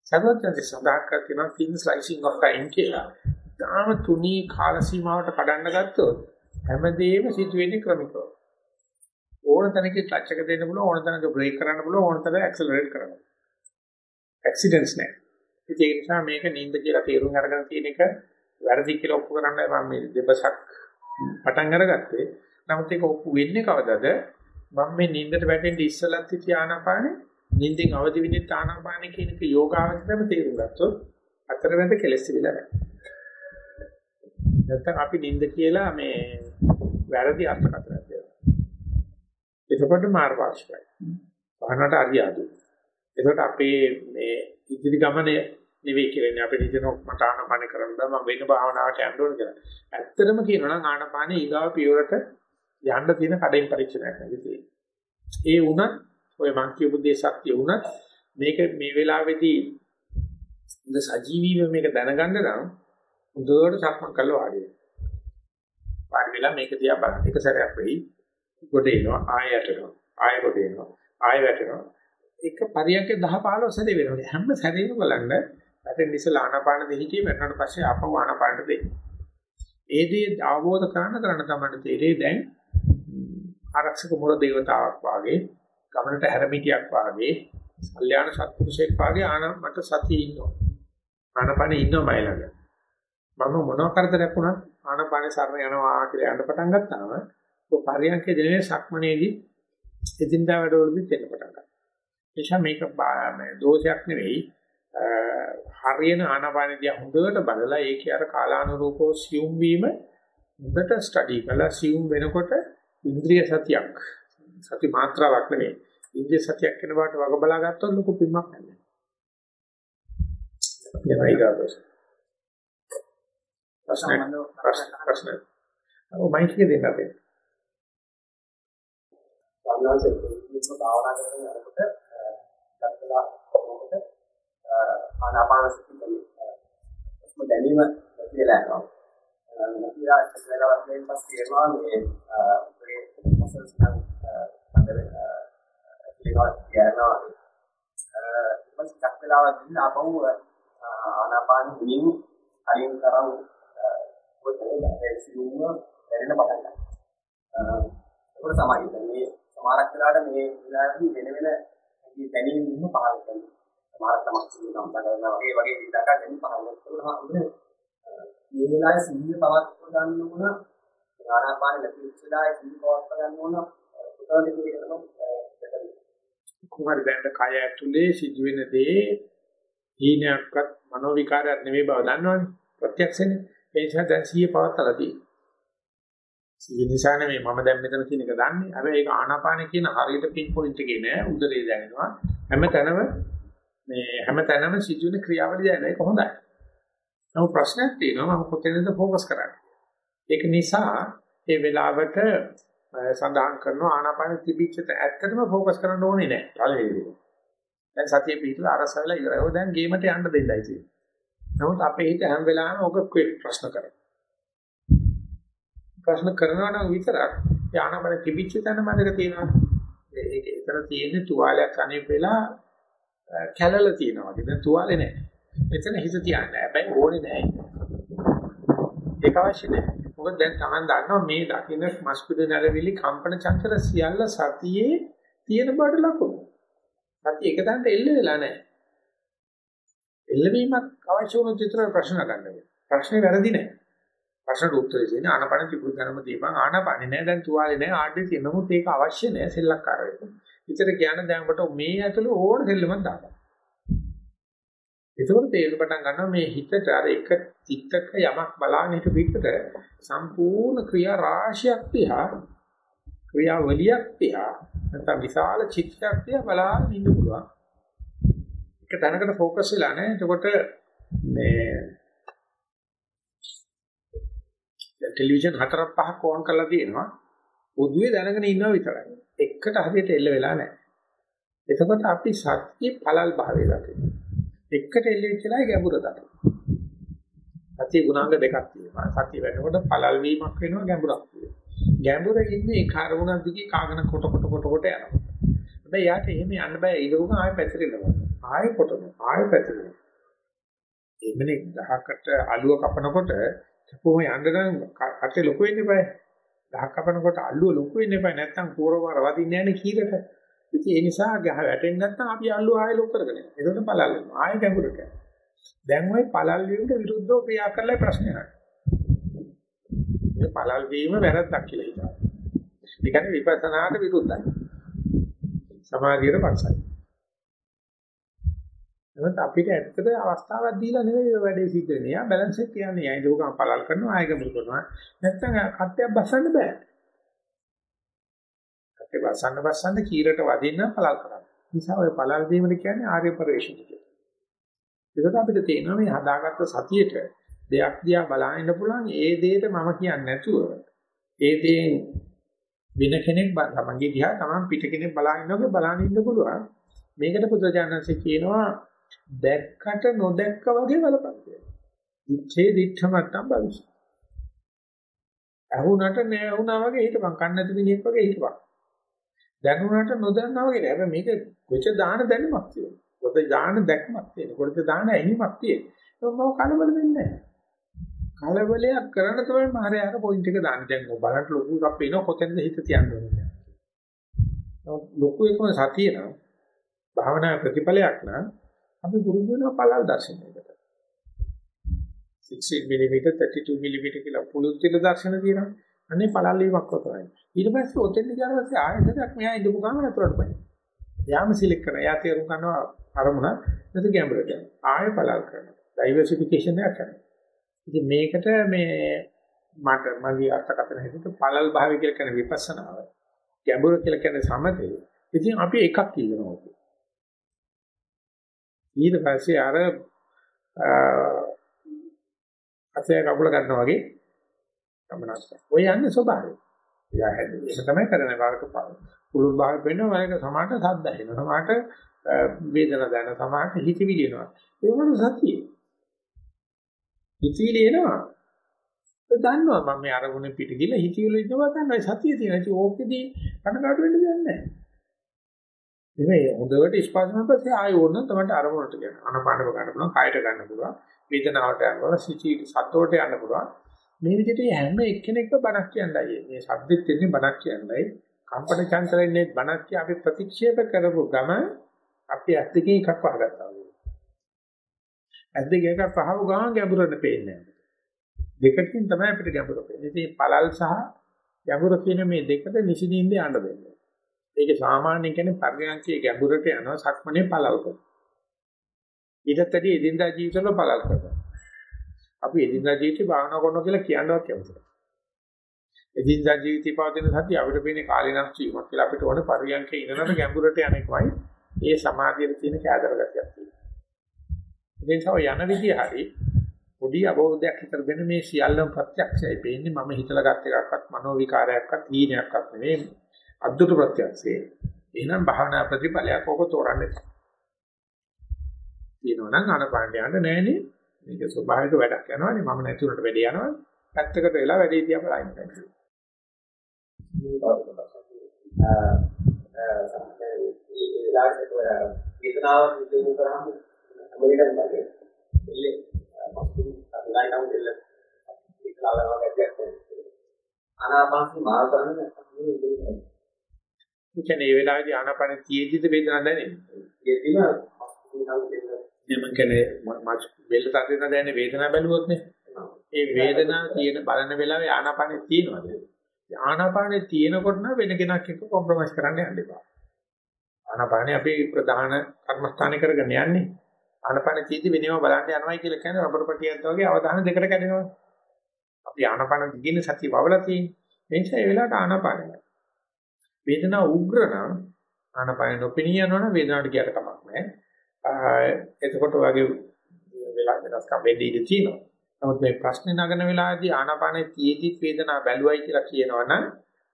සර්වඥයන්ගේ සඳහන් කර තියෙනවා thin slicing of time කියලා. තාම තුනී කාල සීමාවට කඩන්න ගත්තොත් හැමදේම සිදුවෙන්නේ ක්‍රමිකව. ඕන තැනක ක්ලච් එක දෙන්න පුළුවන් ඕන තැනක බ්‍රේක් කරන්න පුළුවන් ඕන තැනක ඇක්සලරේට් කරන්න. ඇක්සිඩන්ට්ස් නැහැ. ඒ නිසා මේක නිින්ද කියලා තේරුම් අරගෙන තියෙන එක වැරදි කියලා ඔප්පු කරන්න මම මේ දෙබසක් පටන් අරගත්තේ. නමුත් ඒක ඔප්පු වෙන්නේ කවදද? මම මේ නිින්දට වැටෙන්න ඉස්සලත් හිටිය ආනාපානේ නිින්දෙන් අවදි වෙන්නේ ආනාපානේ කියන එක යෝගාවචරම තේරුම් ගත්තොත් අතරමැද කෙලස් විලා නැහැ. නැත්තම් අපි නිින්ද කියලා මේ වැරදි අර්ථකථනයක් දෙනවා. එතකොට මාර්ගාශයයි. වහනට අරියාදු. එතකොට අපේ මේ ඉදිරි ගමනේ නෙවෙයි කියන්නේ අපිට හිතන මට ආනපාන කරන්න බෑ මම වෙන භාවනාවට යන්න ඕන කියලා. ඇත්තටම කියනවා නම් ආනපාන ඊගාව පියවරට යන්න තියෙන කඩෙන් පරීක්ෂණයක් නෙවෙයි. ඒ වුණත් ඔය මං කියපු දේ සත්‍ය වුණත් මේක මේ වෙලාවේදී ඉඳ සජීවීව මේක දැනගන්න නම් හොඳට සක්මන් කරලා වාඩි වෙනවා. වාඩි වෙලා මේක දිහා බලන්න එක සැරයක් වෙයි. ගොඩ එනවා ආය යටනවා. ආය ගොඩ එනවා. ආය වැටෙනවා. එක පරියන්ක 10 15 සැරේ වෙනවා. හැම සැරේම බලන්න වැටෙන්න ඉස්සලා ආනාපාන දෙහිදී වැටෙනාට පස්සේ ආපහු ආනාපානට දෙන්න. ඒ දේ අවබෝධ කරගන්න කරන්න තමයි තේරෙන්නේ දැන් ආරක්ෂක මුල දේවතාවක් වාගේ ගමනට හැරමිටියක් වාගේ කල්යාණ සත්පුරුෂයෙක් වාගේ ආන මට සතිය ඉන්නවා. ආනාපානෙ ඉන්නවා මයි ළඟ. මම මොනවා කරදරයක් වුණත් ආනපානේ සරණ යනවා කියලා යන්න පටන් ගත්තාම ඔය පරියන්කේ දිනේ සක්මනේදී එදින්දා වැඩවලදී දෙන්න පටන් ගන්නවා. එනිසා මේක දෝෂයක් නෙවෙයි. හරියන ආනපානදී හොඳට බලලා ඒකේ අර කාලානුරූපව සියුම් වීම හොඳට ස්ටඩි කරලා සියුම් වෙනකොට ඉන්ද්‍රිය සතියක් සති මාත්‍රාවක් නෙවෙයි. ඉන්ද්‍රිය සතියක් වෙන බවට වග බලා ගත්තොත් ලොකු පිම්මක් නැහැ. අපි නයිගාවස් ප්‍රශ්න ප්‍රශ්න ප්‍රශ්න. ඔව් මයික් එක දෙන්න අපේ. සම්මාසෙ භාවනා කරන යනකොට දැක්කලා කොහොමද ආනාපාන සති කියන්නේ දැනීම කියලා යනවා ඉතිරා චක්‍රලා වශයෙන් පස්සේ එනවා මේ අපේ මසල්ස් නම් අnder ඒකවත් කියනවා ඊපස් චක්‍රලාවක් දින ආපහු ආනාපාන හිමින් අයින් කරන් පොතේ සිවුම දැනෙන පටන් ගන්නවා. ඒක තමයි මේ සමහරක් වෙලාවට මේ විලාසී වෙන වෙන දැනීම් වීම පහළ කරනවා. සමහරක් තමයි සිවුම් කරනවා වගේ වගේ විදක දැනීම් පහළ කරනවා. මේ වෙලාවේ සිහිය පවත්ව ගන්න ඕන ආනාපාන ලැබිච්චලා සිහිය පවත්ව ගන්න ඕන පුතෝලි කියනවා. කුමාරි දැන් කය ඇතුලේ සිදුවෙන දේ හීනයක්වත් මනෝ විකාරයක් නෙමෙයි බව දන්නවනේ ප්‍රත්‍යක්ෂනේ ඒ නිසා දැන් 100 පවත්තලා තියෙනවා. 100 නිසා නෙමෙයි මම දැන් මෙතන කියන එක දන්නේ. හැබැයි ඒක ආනාපාන කියන හරියට පින් පොයින්ට් එකේ නෑ උදරේ දැනෙනවා. හැම තැනම මේ හැම තැනම සිදුවෙන ක්‍රියාවලිය දැනෙන එක හොඳයි. නමුත් ප්‍රශ්නයක් තියෙනවා මම කොතැනද ફોકસ කරන්නේ. ඒක නිසා ඒ වෙලාවට සඳහන් කරනවා ආනාපාන තිබිච්ච ඇත්තටම ફોકસ කරන්න ඕනේ නෑ. පළවෙනි දැන් සතිය පිටලා අරසවිලා ඉවරයි. ඔය දැන් ගේමට යන්න දෙන්නයි තියෙන්නේ. නමුත් අපේ හිත හැම වෙලාවෙම ඔක ප්‍රශ්න කරනවා. ප්‍රශ්න කරනවා නම් විතරක් යානබල තිබිච්ච තැන මතක තියෙනවා. ඒක එතන තියෙන්නේ තුවාලයක් අනේප වෙලා කැළල තියෙනවා වගේ. දැන් තුවාලේ නැහැ. එතන හිත තියන්නේ. හැබැයි ඕනේ නැහැ. ඒක අවශ්‍ය නැහැ. මොකද දැන් Taman දන්නවා මේ දකින්න මස්පිඩ නැරවිලි කම්පන චංචල සියල්ල සතියේ තියෙන බඩ ලකුණු. සතිය එක තැනට එල්ල වෙලා නැහැ. එල්ලවීමක් අවශ්‍ය වුණොත් විතර ප්‍රශ්න ගන්න ප්‍රශ්නේ වැරදි නැහැ. ප්‍රශ්නට උත්තරේ දෙන්නේ ආනපන තිබුත් ධර්ම දීපන් ආනපනේ නෑ දැන් තුවාලේ නෑ ආඩේ තියෙන නමුත් ඒක අවශ්‍ය නෑ සෙල්ලක්කාර වෙන්න. විතර කියන දැන් ඔබට මේ ඇතුළේ ඕන සෙල්ලමක් දාගන්න. ඒකවල තේරුම් පටන් ගන්නවා මේ හිතට අර එක චිත්තක යමක් බලාගෙන හිට පිටට සම්පූර්ණ ක්‍රියා රාශියක් තියා ක්‍රියාවලියක් තියා නැත්නම් විශාල චිත්තයක් තියා බලාගෙන ඉන්න පුළුවන්. එක තැනකට ફોකස් වෙලා නැහැ. එතකොට මේ ටෙලිවිෂන් හතරක් පහක් ඕන් කරලා තියෙනවා. පොදුවේ දැනගෙන ඉන්නවා විතරයි. එකට හරියට එල්ල වෙලා නැහැ. එතකොට අපි සත්‍ය පළල් භාවය දකිනවා. එකට එල්ල වෙච්චලා ගැඹුර දකිනවා. සත්‍ය ගුණාංග දෙකක් තියෙනවා. සත්‍ය වෙනකොට පළල් වීමක් වෙනවා ගැඹුරක් වෙනවා. ගැඹුර ඉන්නේ ඒ කාර්මුණක් දිගේ කාගෙන කොට කොට කොට කොට යනවා. හැබැයි යාට එහෙම යන්න බෑ. ඊගොම ආයෙ පැතිරෙනවා. ආයෙ කොටනවා. ආයෙ පැතිරෙනවා. එමනේ ගහකට අලුව කපනකොට කොහොම යන්න නම් කටේ ලොකු වෙන්න eBay. ගහ කපනකොට අල්ලුව ලොකු වෙන්න eBay. නැත්තම් කෝරවර වදින්නේ නැහැ කීකට. ඉතින් ඒ නිසා ගහ වැටෙන්නේ නැත්නම් අපි අල්ලුව ආයෙ ලොකු කරගෙන යනවා. ඒකට පළල් වෙනවා. ආයෙ ගැඹුරට යනවා. දැන් ওই පළල් වීමට විරුද්ධව ක්‍රියා කරලා ප්‍රශ්නේ නැහැ. මේ පළල් වීම වැරද්දක් කියලා හිතනවා. ඒ කියන්නේ විපස්සනාට විරුද්ධයි. සමාධියට පස්සයි. නමුත් අපිට ඇත්තට අවස්ථාවක් දීලා නෙවෙයි ඔය වැඩේ සිද්ධ වෙන්නේ. යා බැලන්ස් එක කියන්නේ. යා ඒක පළල් කරනවා ආයෙ ගමුරු කරනවා. නැත්තම් කට්ටයක් බස්සන්න බෑ. කට්ටේ බස්සන්න බස්සන්න කීරට වදින්න පළල් කරන්න. නිසා ඔය පළල් වීමද කියන්නේ ආර්ය පරිශ්‍රය කියලා. ඒකට අපිට තේරෙනවා මේ හදාගත්ත සතියේට දෙයක් දිහා බලන්න පුළුවන් ඒ දෙයට මම කියන්නේ නැතුව ඒ දේෙන් වෙන කෙනෙක් තමන්ගේ දිහා තමන් පිට කෙනෙක් බලන ඉන්නකෝ බලන ඉන්න පුළුවන් මේකට පුදුජානන්සේ කියනවා දැක්කට නොදැක්ක වගේ බලපන් කියලා. ඉච්ඡේ දිඨමත්තම් භවිෂ්‍ය. ඇහුණට නැහුණා වගේ හිටපන් කන්නති මිනිහෙක් වගේ හිටපන්. දැනුණට නොදන්නා වගේ නෑ. හැබැයි මේක කොච්ච දාන දැනුමක් තියෙනවා. කොච්ච දාන දැක්මක් තියෙනවා. කොච්ච දාන ඇහිමක් තියෙනවා. මම කලබල වෙන්නේ නෑ. කලබලයක් කරන තමයි මාරේ අර පොයින්ට් එක දාන්නේ. දැන් බලන්න ලොකු එකක් පේනවා කොතැනද හිත තියන්න ඕනේ. ලොකු එකම සතිය නම් භාවනා ප්‍රතිඵලයක් නම් අපි පුරුදු වෙනවා පළල් දර්ශනයකට. 16 mm 32 mm කියලා පුළුල් තිර දර්ශන තියෙනවා. අනේ පළල් වීමක් වතයි. ඊට පස්සේ ඔතෙන් ගියාම පස්සේ ආයෙත් මෙහා ඉඳපු ගමන අතුරට පයි. යාම සිලෙක්ට් කරනවා. යා තේරුම් ගන්නවා අරමුණ නැති ගැඹුරට. ආයෙ පළල් කරනවා. ඩයිවර්සිෆිකේෂන් එකක් කරනවා. ඉතින් මේකට මේ මට මගේ අර්ථකථන හැටියට පළල් භාවය කියලා කියන විපස්සනාව. ගැඹුර කියලා කියන්නේ සමතේ. ඉතින් අපි එකක් ඉල්ලනවා. ඊට පස්සේ අර අතේ කකුල ගන්නවා වගේ ගමනක්. ඔය යන්නේ ස්වභාවය. එයා හැදෙන්නේ. ඒක තමයි කරන්නේ වාරක පාර. පුළුල් භාවය වෙනවා වාරක සමාට සද්ද ඇහෙනවා. සමාට වේදනා දැනෙන සමාට හිතවිලි එනවා. ඒ වුණු සතිය. හිතවිලි එනවා. ඒ දන්නවා මම මේ අරමුණේ පිට ගිහලා හිතවිලි ඉන්නවා දන්නවා සතිය තියෙනවා. ඒක ඕකෙදී කනකාට වෙන්න දෙයක් නැහැ. නෙමෙයි හොඳට ස්පර්ශ කරන පස්සේ ආයෙ ඕන තමයි අරමුණට ගන්න. අනපානව ගන්න පුළුවන්, කායට ගන්න පුළුවන්, වේදනාවට යන්න පුළුවන්, සිචී සද්දෝට යන්න පුළුවන්. මේ විදිහට හැම එක්කෙනෙක්ම බණක් කියන්නයි. මේ සද්දෙත් එන්නේ බණක් කියන්නයි. කම්පන චංචලෙන්නේ බණක් කිය අපි ප්‍රතික්ෂේප කරපු ගම අපි ඇස් දෙකේ එකක් වහගත්තා වගේ. ඇස් දෙකේ එකක් පහව ගාන ගැඹුරට පේන්නේ නැහැ. දෙකකින් තමයි අපිට ගැඹුර පේන්නේ. ඉතින් පළල් සහ ගැඹුර කියන මේ දෙකට නිසින්ින්ද යන්න දෙන්නේ. ඒක සාමාන්‍යයෙන් කියන්නේ පරිණාමයේ ගැඹුරට යනවා සක්මනේ පළල් කරනවා. ඊටත් වැඩි එදිනදා ජීවිතවල පළල් කරනවා. අපි එදිනදා ජීවිතේ භාවනා කරනවා කියලා කියනවත් කැමතියි. එදිනදා ජීවිතේ පවතින සතිය අපිට පේන්නේ කාලීනක් ජීවමක් කියලා අපිට ඕනේ පරිණාමයේ ඉන්නනට ගැඹුරට යන එකමයි ඒ සමාධියේ තියෙන කෑදර ගතියක් තියෙනවා. ඒ නිසා යන විදිය හරි පොඩි අවබෝධයක් විතර දෙන මේ සියල්ලම ප්‍රත්‍යක්ෂයි. පේන්නේ මම හිතලා ගත් එකක්වත් මනෝ විකාරයක්වත් හීනයක්වත් නෙවෙයි. අද්දුට ප්‍රත්‍යක්ෂේ. එහෙනම් භාවනා ප්‍රතිඵලයක් ඔක තෝරන්නේ. තියෙනවා නම් ආනපානට යන්න නෑනේ. මේක ස්වභාවික වැඩක් යනවානේ. මම නැතුණට වැඩේ යනවා. පැත්තකට වෙලා වැඩේ තියා බලන්න ඒ වෙලාවට වේදනාව නිදුණු කරාම මොලේටම බලන්නේ එල්ලේ මස්තු අඳුරයිනම් එල්ල ඉක්ලාලනවා ගැටියක් ආනාපානසි මාල් කරන්නේ නැත්නම් ඒ කියන්නේ මේ වෙලාවේදී ආනාපාන තියේදිද වේදනාවක් දැනෙන්නේ? ඒකම මම කියන්නේ මස් බෙල්ල තදින දැනෙන වේදනාව බැලුවොත් නේ. ඒ වේදනාව තියෙන බලන වෙලාවේ ආනාපානෙ තියෙනවද? ආනාපානෙ තියෙනකොට නම් වෙන කෙනෙක් එක්ක කොම්ප්‍රොමයිස් කරන්න යන්න එපා. ආනාපානෙ අපි ප්‍රධාන කර්මස්ථාන කරගෙන යන්නේ. ආනාපානෙ තියෙදි වෙනව බලන්න යනවායි කියලා කියන්නේ රබර් පටියක් වගේ අවධානය දෙකට කැඩෙනවා. අපි ආනාපාන දිගින් සතිය වවලා තියෙන්නේ. ඒ නිසා ඒ වෙලාවට ආනාපානෙ. වේදනාව උග්‍ර නම් ආනාපානෙ නොපෙනී යනවනම් වේදනාවට කියට කමක් නැහැ. එතකොට වගේ වෙලා වෙනස්කම් වෙන්න ඉඩ තියෙනවා. නමුත් මේ ප්‍රශ්නේ නගන වෙලාවේදී ආනාපානෙ තියෙදි වේදනාව බැලුවයි කියලා කියනවනම්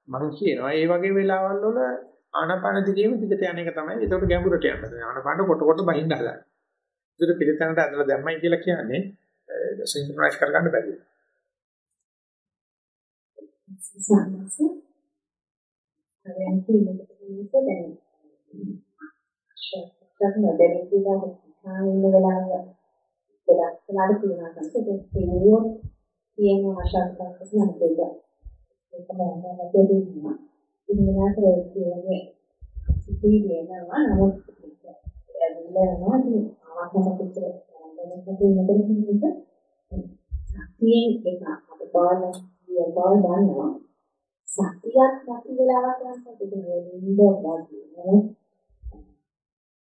මම කියනවා ඒ වගේ වෙලාවල් වල ආනාපාන දිගේම දිගට යන එක තමයි. ඒකට ගැඹුරට යන්න. ආනාපාන කොට කොට බහින්න හදලා. ඒකට පිළිතනට ඇදලා දැම්මයි කියලා කියන්නේ සින්ක්‍රොනයිස් කරගන්න බැරි. සම්මස හරියට ඉන්නකොට දැන් ශක්තියක් නොදැනෙන විදිහට කායින වෙලාව ගොඩක් වෙලාවට කියනවා තමයි ඒක තේරුවොත් කියන ආශාවක් නම් දෙක ඒක මොනවද දෙන්නේ ඉන්නවා කියන්නේ සිතුවිලි වෙනවා නමුත් ඇවිල්ලා යනවා ඉතින් ආවම පිටර දැනෙන්න තියෙන ශක්තියෙන් ඒක අපේ බාල කියන බව දන්නවා. සතියක් නැති වෙලාවක් යනකොට ඒක නින්ද වගේ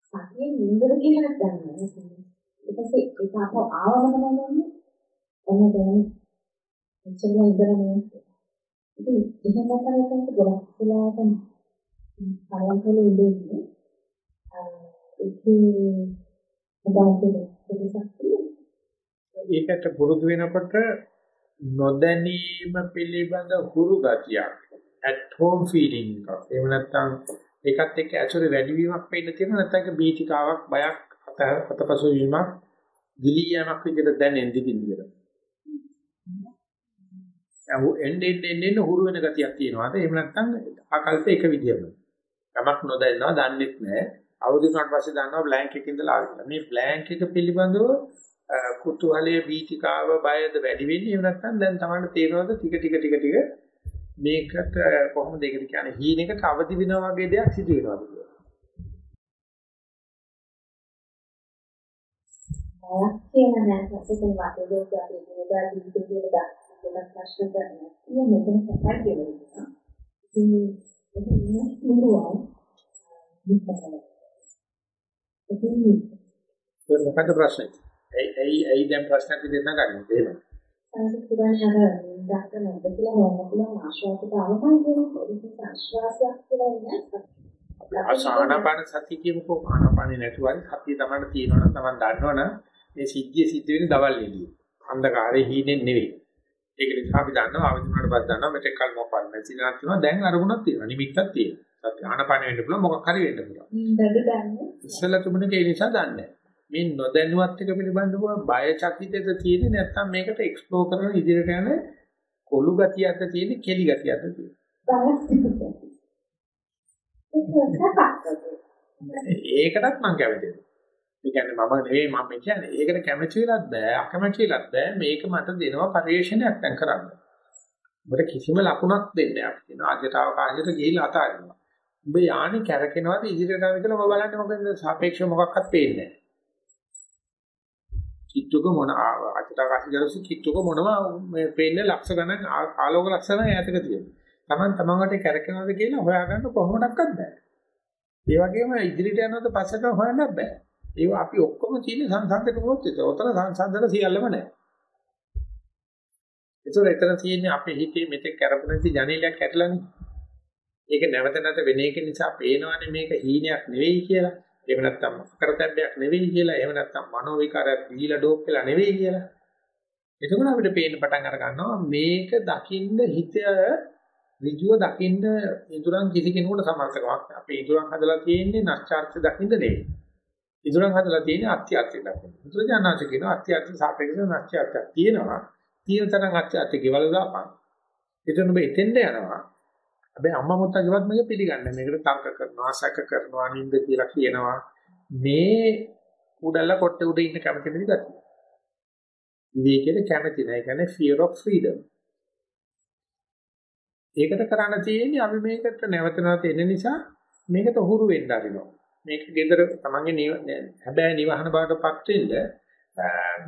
සතියේ නින්දද කියලා දන්නවා ඊට පස්සේ ඒක අපව ආවම තමයි දන්නේ එන්න දැන් එච්චර ඉඳලා ඉතින් එහෙම කරනකොට ගොඩක් වෙලාවට පරලකල ඉඳින්නේ ඒකට පුරුදු වෙනකොට නොදැනීම පිළිබඳ හුරු ගතියක්. At home feeling එකක්. එහෙම නැත්නම් ඒකත් එක්ක ඇසුර වැඩිවීමක් වෙන්න තියෙනවා. නැත්නම් ඒක බීතිකාවක් බයක් අතපසු වීමක් දිලියමක් විදිහට දැනෙන දිගින් දිගට අහු එන්න එන්න එන්න හුරු වෙන ගතියක් තියෙනවාද? එහෙම නැත්නම් ආකල්ප එක විදියම යමක් නොදැනනවා දන්නෙත් නැහැ අවුරුදු වුණාට පස්සේ දන්නවා බ්ලැන්ක් එකකින් ඉඳලා ආවිල්ලා මේ බ්ලැන්ක් එක පිළිබඳව කුතුහලයේ බීතිකාව බයද වැඩි වෙන්නේ එහෙම නැත්නම් දැන් තමයි තේරෙනවද ටික ටික ටික ටික මේකට කොහොමද ඒකට කියන්නේ හීනෙකට අවදි වෙනවා වගේ දෙයක් සිදු වෙනවද කියලා. මොකද ප්‍රශ්නේ? ඇයි ඇයි දැන් ප්‍රශ්නක් විදිහට නගන්නේ එහෙම? සංස්කෘතිය යන ඩාක්ටර් නේද කියලා හොයන්න පුළුවන් ආශ්වාසයට අවමයි වෙනවා. ඒක ආශ්වාසයක් කියලා ඉන්නේ. ආසානපාන සතිය කියමුකෝ ආනපානේ නැතුව හරි සතිය තමයි තියෙනවනම් තමයි දන්නවනම් මේ සිද්ධිය සිද්ධ වෙන්නේ දවල් එළිය. අන්ධකාරයේ හීනෙන් නෙවෙයි. ඒක නිසා අපි දන්නවා ආවදිනාට පස්සේ දන්නවා මෙතෙක් කල මොකක්ද නැති නැති තියෙනවා දැන් අරමුණක් තියෙනවා නිමිත්තක් තියෙනවා. සත්‍ය ආනපාන වෙන්න පුළුවන් මොකක් හරි වෙන්න පුළුවන්. ඉස්සලා තිබුණේ ඒ නිසා දන්නේ මේ නොදැනුවත් එක පිළිබඳව බය චකිතද තියෙන්නේ නැත්නම් මේකට එක්ස්ප්ලෝර් කරන ඉදිරියට යන කොළු ගතියක්ද තියෙන්නේ කෙලි ගතියක්ද තියෙන්නේ. ඒකටත් මම කැමතියි. ඒ කියන්නේ මම නෙවෙයි මම කියන්නේ ඒකට කැමති වෙලත් බෑ අකමැති වෙලත් බෑ මේක මට දෙනවා පරිශ්‍රණයක් දැන් කරන්න. ඔබට කිසිම ලකුණක් දෙන්නේ නැහැ. කියන ආජට අවකාශයට ගිහිල්ලා අතාරිනවා. ඔබ යානේ කැරකෙනවාද ඉදිරියට යනවා කියලා ඔබ බලන්නේ මොකද සාපේක්ෂව මොකක්වත් පේන්නේ නැහැ. කිට්ටුක මොන ආජට අවකාශ ගලසු කිට්ටුක මොනම මේ පේන්නේ ලක්ෂ ගණන් ආලෝක ලක්ෂණ ඈතක තියෙනවා. Taman tamanකට කැරකෙනවාද කියලා හොයාගන්න කොහොමඩක්වත් බෑ. ඒ වගේම ඉදිරියට යනවද පස්සට හොයන්නත් බෑ. ඒවා අපි ඔක්කොම තියෙන සංසන්දක මොහොත් විතර. උතන සංසන්දන සියල්ලම නැහැ. ඒතර එතන තියෙන්නේ අපේ හිතේ මෙතෙක් කරපු නැති ජනේලයක් ඇටලානේ. ඒක නැවත නැවත වෙන එක නිසා පේනවනේ මේක හීනයක් නෙවෙයි කියලා. එහෙම නැත්නම් කරතැබ්බයක් නෙවෙයි කියලා. එහෙම නැත්නම් මනෝ විකාරයක් දීලා ඩෝප් වෙලා නෙවෙයි කියලා. එතකොට අපිට පේන්න පටන් අර ගන්නවා මේක දකින්න හිත ඍජුව දකින්න ඉදurang කිසි කෙනෙකුට සමර්ථකමක් අපේ ඉදurang හදලා තියෙන්නේ නැස්චාර්ත්‍ය දකින්න නෙවෙයි. ඉදurang හදලා තියෙන්නේ අත්‍යර්ථය දකින්න. බුදුරජාණන්සේ කියනවා අත්‍යර්ථ සාපේක්ෂව නැස්චාර්ත්‍යක් තියෙනවා. තියෙන තරම් අත්‍යර්ථය කෙවල දාපන්. එතන ඔබ එතෙන්ද යනවා. හැබැයි අම්මා මුත්තගේවත් මේක පිළිගන්නේ මේකට තර්ක කරනවා සැක කරනවා නින්ද කියලා කියනවා මේ උඩල කොට්ටේ උඩ ඉන්න කැමති නැති ගැතිය. විවේකයට කැමති නැහැ. ඒ කියන්නේ fear of freedom. ඒකට කරන්න තියෙන්නේ අපි මේකට නැවත නැවත එන නිසා මේකට හුරු වෙන්න ආරිනවා. මේක gedara තමන්ගේ හැබැයි නිවහන බාටපත් වෙන්න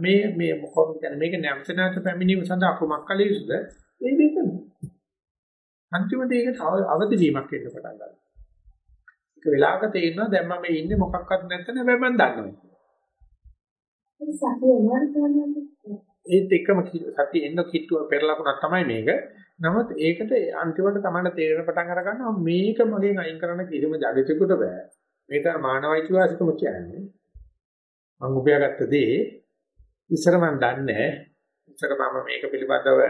මේ මේ මොකක්ද කියන්නේ මේක නැවත නැවත පැමිණීම සඳහා කුමක් කළ යුතුද? මේ අන්තිමට ඒකට අවදි වීමක් වෙන්න පටන් ගන්නවා. ඒක වෙලාවක තේරෙනවා දැන් මම ඉන්නේ මොකක්වත් නැත්නම් හැබැයි මම දන්නවා. ඒත් එක්කම සතිය එන්න කිට්ටුව පෙරලකුණක් තමයි මේක. නමුත් ඒකට අන්තිමට තමයි තේරෙන පටන් අර ගන්නවා මේක මගෙන් අයින් කරන්න කිසිම ජගතිකුට බෑ. මේක මානවයිචවාසිකම කියන්නේ. මම උපයාගත්ත දේ ඉස්සර මම දන්නේ ඉස්සර මම මේක පිළිබඳව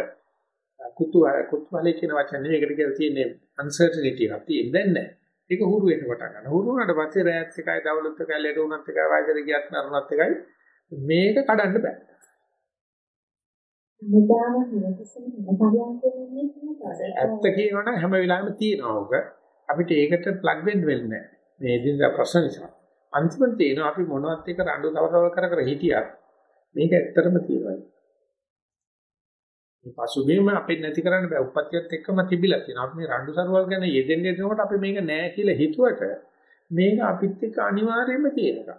කුතු කුතුහලයේ කියන වචනේ ඒකට කියලා තියෙන්නේ uncertainty එකක් තියෙන්නේ නැහැ. ඒක හුරු වෙන්න පටන් ගන්නවා. හුරු වුණාට පස්සේ රැයත් එකයි දවල්ත් එකයි ලෙඩ වුණත් එකයි වයසට ගියත් නරුණත් එකයි මේක කඩන්න බෑ. ඇත්ත කියනවනම් හැම වෙලාවෙම තියෙනවා ඔක. අපිට ඒකට ප්ලග් වෙන්න වෙන්නේ නැහැ. මේ දිනදා ප්‍රශ්න නිසා. අන්තිමට තියෙනවා අපි මොනවත් එක රණ්ඩු දවසවල් කර කර හිටියත් මේක ඇත්තටම තියෙනවා. මේ පසුබිම අපිට නැති කරන්න බෑ. උපත්යත් එක්කම තිබිලා තියෙනවා. අපි මේ රණ්ඩු සරුවල් ගැන යෙදෙන්න යනකොට අපි මේක නෑ කියලා හිතුවට මේක අපිත් එක්ක අනිවාර්යයෙන්ම තියෙන එකක්.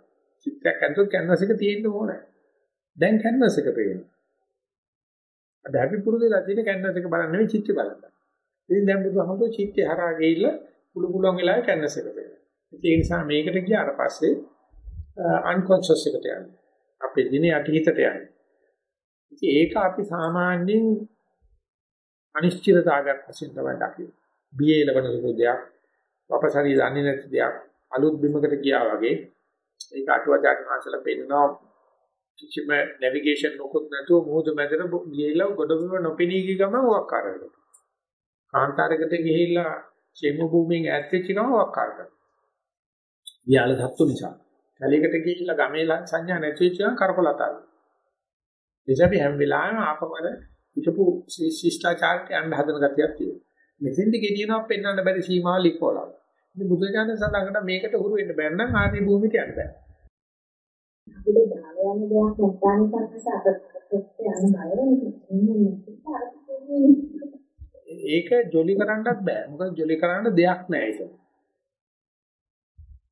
චිත්‍රයක් අඳුර කැන්වස් එක තියෙන්න ඕනේ. දැන් කැන්වස් එක පේනවා. අද අපි පුරුදුලා තියෙන කැන්වස් එක බලන්න නෙවෙයි චිත්‍රය බලන්න. ඉතින් දැන් බුදුහමෝ චිත්‍රය හරහා ගිහිල්ලා පුළු පුළුවන් වෙලාවේ කැන්වස් එක පේනවා. ඒ නිසා මේකට ගියාට පස්සේ uh, අන්කොන්ෂස් එකට යනවා. අපේ දිනේ අතීතයට යනවා. ඉතින් ඒක අපි සාමාන්‍යයෙන් අනිශ්චිතතාවයක් වශයෙන් තමයි දකින්නේ. බියේ ලබන දෙයක්, අපසරි දන්නේ නැති දෙයක්, අලුත් බිමකට ගියා වගේ ඒක අටුවාචාර්ය මහසලා පෙන්නනවා කිසිම නැවිගේෂන් නොකොත් නැතුව මුහුද මැදට ගිහිල්ලා ගොඩබිම නොපෙනී ගිය ගමන් වක්කාර වෙනවා. කාන්තාරයකට ගිහිල්ලා ෂෙම භූමියෙන් ඈත් වෙච්ච ගමන් වක්කාර කරනවා. වියාල සත්තු නිසා. කැලේකට ගිහිල්ලා ගමේ සංඥා නැති වෙච්ච ගමන් කරකොලතාව. එනිසා හැම වෙලාවෙම ආපමර හිටපු ශිෂ්ටාචාරයට යන්න හදන ගතියක් තියෙනවා. මෙතෙන්දි ගෙනියනවා පෙන්වන්න බැරි සීමාවල් ඉක්කොලා. ඉතින් බුදුජානක සඳහන් මේකට හුරු වෙන්න බැන්න ආදී භූමියට යන්න බෑ. අපිට දාල යන දෙයක් නැත්නම් කරකස අපිට යන බය ඒක ජොලි කරන්නත් බෑ. මොකද ජොලි කරන්න දෙයක් නෑ ඒක.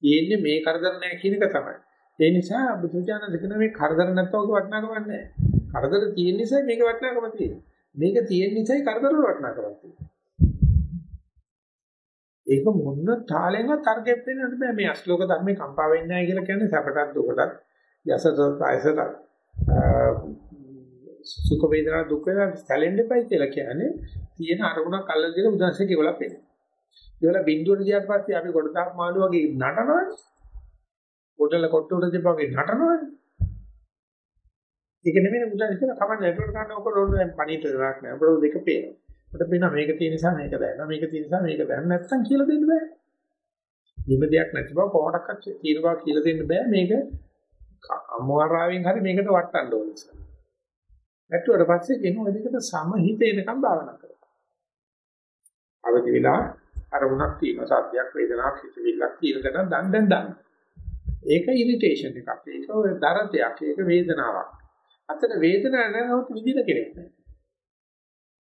තියෙන්නේ මේ කරදර නෑ කියන එක තමයි. ඒ නිසා බුදුජානක කියන මේ කරදර නැත්තවක වටිනාකමක් නෑ. කරදර තියෙන නිසා මේක වටිනාකම තියෙනවා. මේක තියෙන නිසායි කරදර වල වටිනාකමක් තියෙනවා. ඒක මොන තාලෙන්වත් තර්කයක් වෙන්නත් බෑ මේ අශ්ලෝක ධර්මේ කම්පා වෙන්නේ නැහැ කියලා කියන්නේ සැපටත් දුකටත් යසතත් ආයසතත් සුඛ වේදනා දුක් වේදනා සැලෙන්න එපයි කියලා කියන්නේ තියෙන අරමුණක් අල්ලන දේ උදාහරණයක් කියලා පෙන්නන. ඒවල බින්දුවට ගියාට පස්සේ අපි කොට දාපු මාළු වගේ නටනවනේ. කොටල කොට්ටුවට තිබ්බා වගේ නටනවනේ. ඒක නෙමෙයි උදාහරණ කියලා කමන්න ඒකට ගන්න ඔක රෝල් දැන් පණීත දරක් නෑ. අපිට දෙක පේනවා. අපිට පේනවා මේක තියෙන නිසා මේක දැනනවා මේක තියෙන නිසා මේක දැන නැත්තම් කියලා දෙන්න බෑ. නිම දෙයක් නැති බව කොහොමඩක්වත් තියෙන බව කියලා දෙන්න බෑ මේක අමෝරාවෙන් හරි මේකට වටන්න ඕන නිසා. ඇටුවට පස්සේ කියනවා දෙකට සමහිත එනකම් භාවනා කරනවා. අවදි වෙලා අරමුණක් තියෙනවා සත්‍යයක් වේදනාවක් හිතවිල්ලක් තියෙනකන් දන් දැන් දන්න. ඒක ඉරිටේෂන් එකක්. ඒක දරතයක්. ඒක වේදනාවක්. අතන වේදනාවක් නැවත විඳින කෙනෙක් නෑ.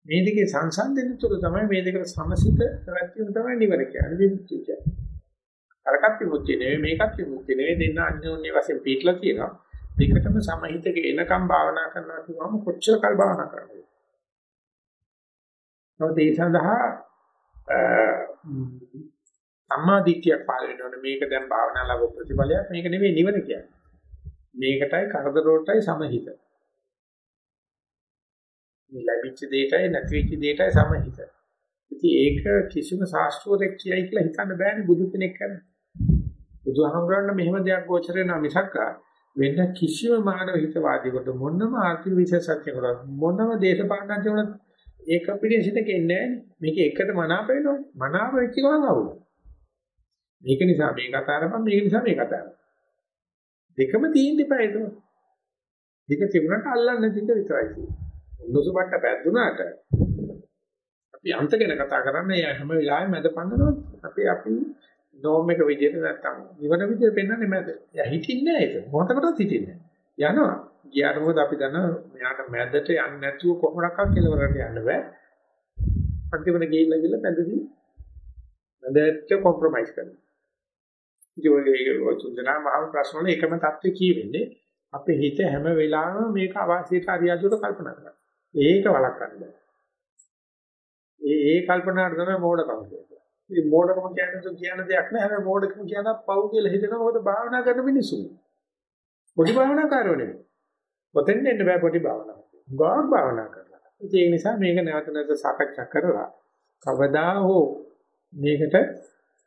මේ දෙකේ සංසන්දනය තුළ තමයි මේ දෙකට සමසිත ප්‍රත්‍යයෙන් තමයි නිවන කියන්නේ විමුක්තිය කියන්නේ. අරකට විමුක්තිය නෙවෙයි මේකත් විමුක්තිය නෙවෙයි දෙන්න අන්‍යෝන්‍ය වශයෙන් පිටලා තියෙනවා. දෙකටම සමහිතක එනකම් භාවනා කරනවා කියවම කොච්චර කල් භාවනා කරනවද? නමුත් ඒ සඳහා සම්මා දිට්ඨියක් පාල වෙනවනේ මේක දැන් භාවනා ලැබු ප්‍රතිඵලයක් මේක නෙවෙයි නිවන කියන්නේ. මේකටයි කරදර වලටයි සමහිත. මේ ලැබිච්ච දෙයටයි නැති වෙච්ච දෙයටයි සමහිත. ඉතින් ඒක කිසිම ශාස්ත්‍රෝදෙක් කියයි කියලා හිතන්න බෑනේ බුදු කෙනෙක් කරන්නේ. බුදුහාමුදුරන් මෙහෙම දෙයක් ගෝචර වෙනා මිසක් වෙන කිසිම මානව හිතවාදීකට මොනම ආර්ථික විශේෂඥයෙකුට මොනම දේශපාලනඥයෙකුට ඒක පිළිසිත කෙන්නේ මේක එකට මනාප වෙනවනේ. මනාප වෙච්ච ගමන් අවුල. මේක නිසා මේ කතා කරපම් මේක නිසා මේ කතා කරපම්. දෙකම තියෙන්න එපා ඒක. දෙක තිබුණාට අල්ලන්නේ නැති එක විතරයි තියෙන්නේ. උණුසුමට පැද්දුනාට අපි අපි අන්ත ගැන කතා කරන්නේ හැම වෙලාවෙම මැද පන්නනවා. අපි අපි නෝම් එක විදිහට නැත්තම් නිවන විදිහට පෙන්වන්නේ මැද. එයා හිටින්නේ නැහැ ඒක. මොකටකටවත් හිටින්නේ නැහැ. යනවා. ගියාට මොකද අපි දන්නවා මෙයාට මැදට යන්නේ නැතුව කොහොමඩක්වත් කෙලවරට යන්න බෑ. අන්තිමට ගිහිල්ලා ගිහලා පැඳදී මැදට කොම්ප්‍රොමයිස් කරනවා. ඉතින් ඔය තුන්දෙනා මහා ප්‍රශ්න වල එකම தත්ත්වය කියවෙන්නේ අපේ හිත හැම වෙලාවෙම මේක අවාසියට අරියාදුවට කල්පනා කරනවා. ඒක වළක්වන්න බෑ. ඒ ඒ කල්පනාවට තමයි මෝඩකම කියන්නේ. මේ මෝඩකම කියන්නේ කියන දෙයක් නෑ. හැබැයි මෝඩකම කියන පව් කියලා හිතනවා මොකද භාවනා කරන මිනිස්සු. පොඩි භාවනාකාරයෝ නෙමෙයි. පොතෙන් දෙන්න බෑ පොඩි භාවනාවක්. ගාක් භාවනා කරලා. ඒ නිසා මේක නැවත නැවත සාකච්ඡා කරලා කවදා හෝ මේකට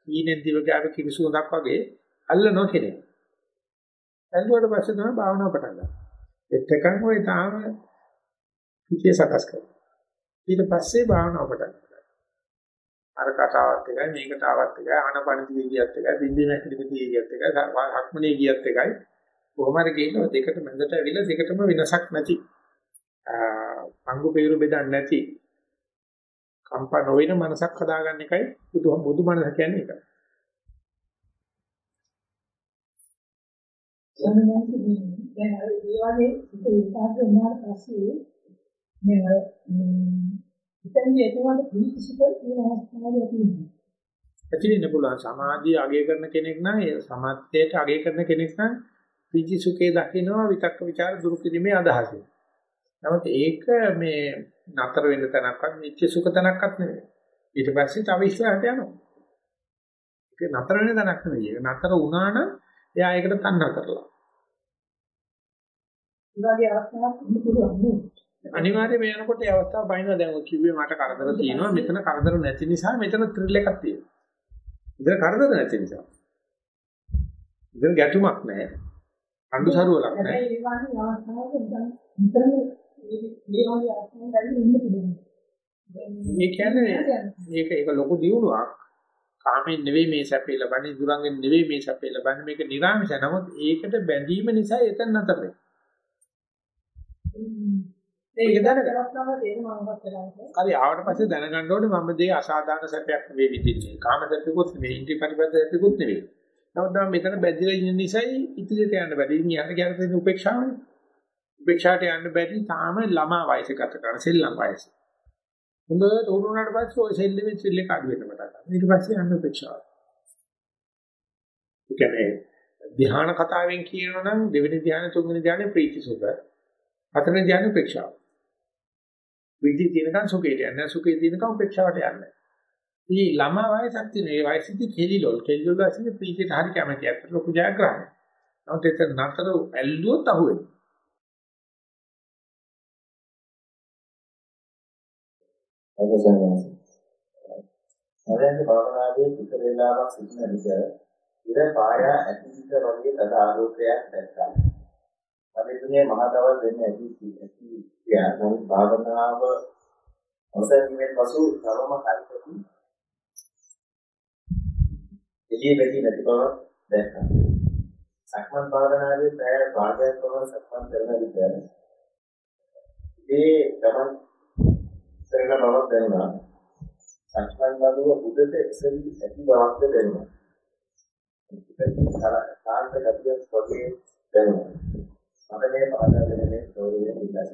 ඊනෙන් දිව ගාව කිරිසුඳක් වගේ අල්ල නොකෙනේ. ඇල්ලුවට පස්සේ තමයි භාවනාව පටන් ගන්න. එතකන් ඔය තාම පිටිය සකස් කරනවා. ඊට පස්සේ භාවනාව පටන් ගන්නවා. අර කතාවත් එකයි මේකට ආවත් එකයි ආනපනතිය ගියත් එකයි බින්දි නැතිලිපතිය ගියත් එකයි හක්මනේ ගියත් එකයි කොහොම හරි ගිහින් දෙකට මැදට ඇවිල්ලා දෙකටම වෙනසක් නැති අංගු peeru බෙදන්නේ නැති කම්පා නොවන මනසක් හදාගන්න එකයි බුදු බුදු මනස කියන්නේ ඒකයි. සමහරවිට දැන් අර ඒ වගේ හිත විපාක වුණාට පස්සේ මේ ඉතින් ඒකවල පිළිසිත කියන අවස්ථාවේ තියෙනවා. ඇති වෙන්න පුළුවන් සමාධිය අගය කරන කෙනෙක් නම් ඒ සමාධියට අගය කරන කෙනෙක් නම් පිජි සුඛේ දකින්නවා විතක්ක ਵਿਚාර දුරු කිරීමේ අදහසින්. නමුත් ඒක මේ නතර වෙන්න තැනක්වත් නිත්‍ය සුඛ තැනක්වත් නෙවෙයි. ඊට පස්සේ තව ඉස්සරහට යනවා. ඒක නතර වෙන තැනක් නෙවෙයි. ඒක නතර වුණා නම් එයා ඒකට තණ්හා කරලා. ඊවගේ අවස්ථාවක් ඉන්න පුළුවන් නේ. අනිවාර්යයෙන් මේ යනකොට ඒ අවස්ථාව බයිනවා දැන් ඔය කිව්වේ මට කරදර තියෙනවා මෙතන කරදර නැති නිසා මෙතන ත්‍රිල් එකක් තියෙනවා. ඉතින් කරදර නැති නිසා. ඉතින් ගැටුමක් නැහැ. අඬු සරුවලක් නැහැ. ඒ වගේ අවස්ථාවක නිතරම මේ වගේ අවස්ථාවක් ගන්න ඉන්න පුළුවන්. මේ කියන්නේ මේක ඒක ලොකු දියුණුවක්. කාමෙන් නෙවෙයි මේ සැපේ ලබන්නේ, දුරංගෙන් නෙවෙයි මේ සැපේ ලබන්නේ. මේක නිර්ආමිෂ. නමුත් ඒකට බැඳීම නිසා එතන නතර වෙනවා. ඒක දැනගන්න. හරි ආවට පස්සේ දැනගන්න ඕනේ මම දෙය අසාධාරණ සැපයක් නෙවෙයි විඳින්නේ. කාම සැපකුත් නෙවෙයි, ඉන්ද්‍රිය පරිබද්ධ සැපකුත් නෙවෙයි. නමුත් මම මෙතන බැඳිලා ඉන්න නිසායි ඉතිරියට යන්න බැරි. ඉතින් යන්න කියන තියෙන උපේක්ෂාවනේ. උපේක්ෂාට යන්න බැරි තාම ළමා වයස ගත කරන සෙල්ලම් වයස. හොඳට උරුණාට පස්සේ ඔය සෙල්ලෙමේ ත්‍රිල්ල කාඩු වෙන්න පටන් ගන්නවා. ඊට පස්සේ යන්න උපේක්ෂාව. ඒ කියන්නේ ධ්‍යාන කතාවෙන් කියනවා නම් දෙවෙනි ධ්‍යාන තුන්වෙනි ධ්‍යාන ප්‍රීති සුඛ. හතරවෙනි ධ්‍යාන උපේක්ෂාව. ප්‍රීති තියෙනකන් සුඛයට යන්නේ සුඛේ තියෙනකන් උපේක්ෂාවට යන්නේ. ඉතින් ළමා වයසක් තියෙන ඒ වයසේදී කෙලිලොල් කෙලිලොල් වයසේදී ප්‍රීතියට හරි කැමති අත් ලොකු ජයග්‍රහණයක්. නමුත් ඒක නතර ඇල්ලුවොත් අහුවෙනවා. අවසන්වස. හරියට භාවනාවේ පිට වේලාවක් සිටින විට ඉර පාය ඇතිවිත වගේ තද ආලෝකයක් දැක්කා. පරිතුනේ මහදවල් දෙන්න ඇති ඇති කියා නමුත් භාවනාව අවසන්ීමෙන් පසු තවම කල්පති එළිය වැටි නැති බව දැක්කා. සක්මන් භාවනාවේ පැය භාගයක් පමණ සක්මන් කරන විට ඒ ගමන් කරන බවක් දැනුණා. සක්මන් බඳුව උදට එසවි ඇති බවක්ද දැනුණා. සාන්ත ගතියක් වගේ දැනුණා. මට මේ පාදා දෙන්නේ සෝරියේ ඉඳලා.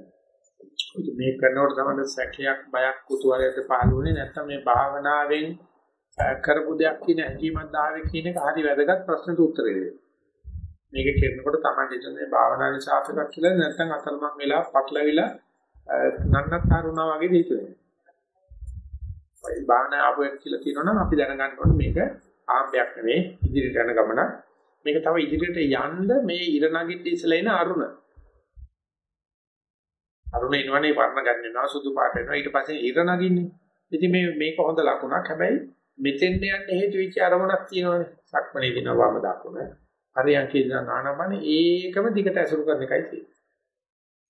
මේ කරනකොට තමයි සැකයක් බයක් කුතුහලයක් පහළ වුණේ නැත්නම් මේ භාවනාවෙන් කරපු දෙයක් කියන හැඟීමක් දාවේ කියන එක හරි වැදගත් ප්‍රශ්නට උත්තරේ දෙන්න. මේක කරනකොට තමයි දෙන්නේ භාවනාවේ සාර්ථකක් කියලා නැත්නම් අතරමං වෙලා පටලවිලා නන්නත්තරුණා වගේ දෙයක් වෙනවා. ඒ භාවනා ආපුවෙක් කියලා කියනවනම් අපි දැනගන්න ඕනේ මේක ආම්බයක් නෙවෙයි ඉදිරියට යන ගමන. මේක තව ඉදිරියට යන්න මේ ඉර නගින්න ඉස්සලා එන අරුණ. අරුණ එනවනේ වර්ණ ගන්න වෙනවා සුදු පාට වෙනවා ඊට පස්සේ ඉර නගින්නේ. ඉතින් මේ මේක හොඳ ලකුණක්. හැබැයි මෙතෙන් යන්න හේතු වෙච්ච අරමුණක් තියෙනවානේ. සක්මණේ දිනවා වම දකුණ. හරියන් කියන ආනපන ඒකම දිගට ඇසුරු කරන එකයි තියෙන්නේ.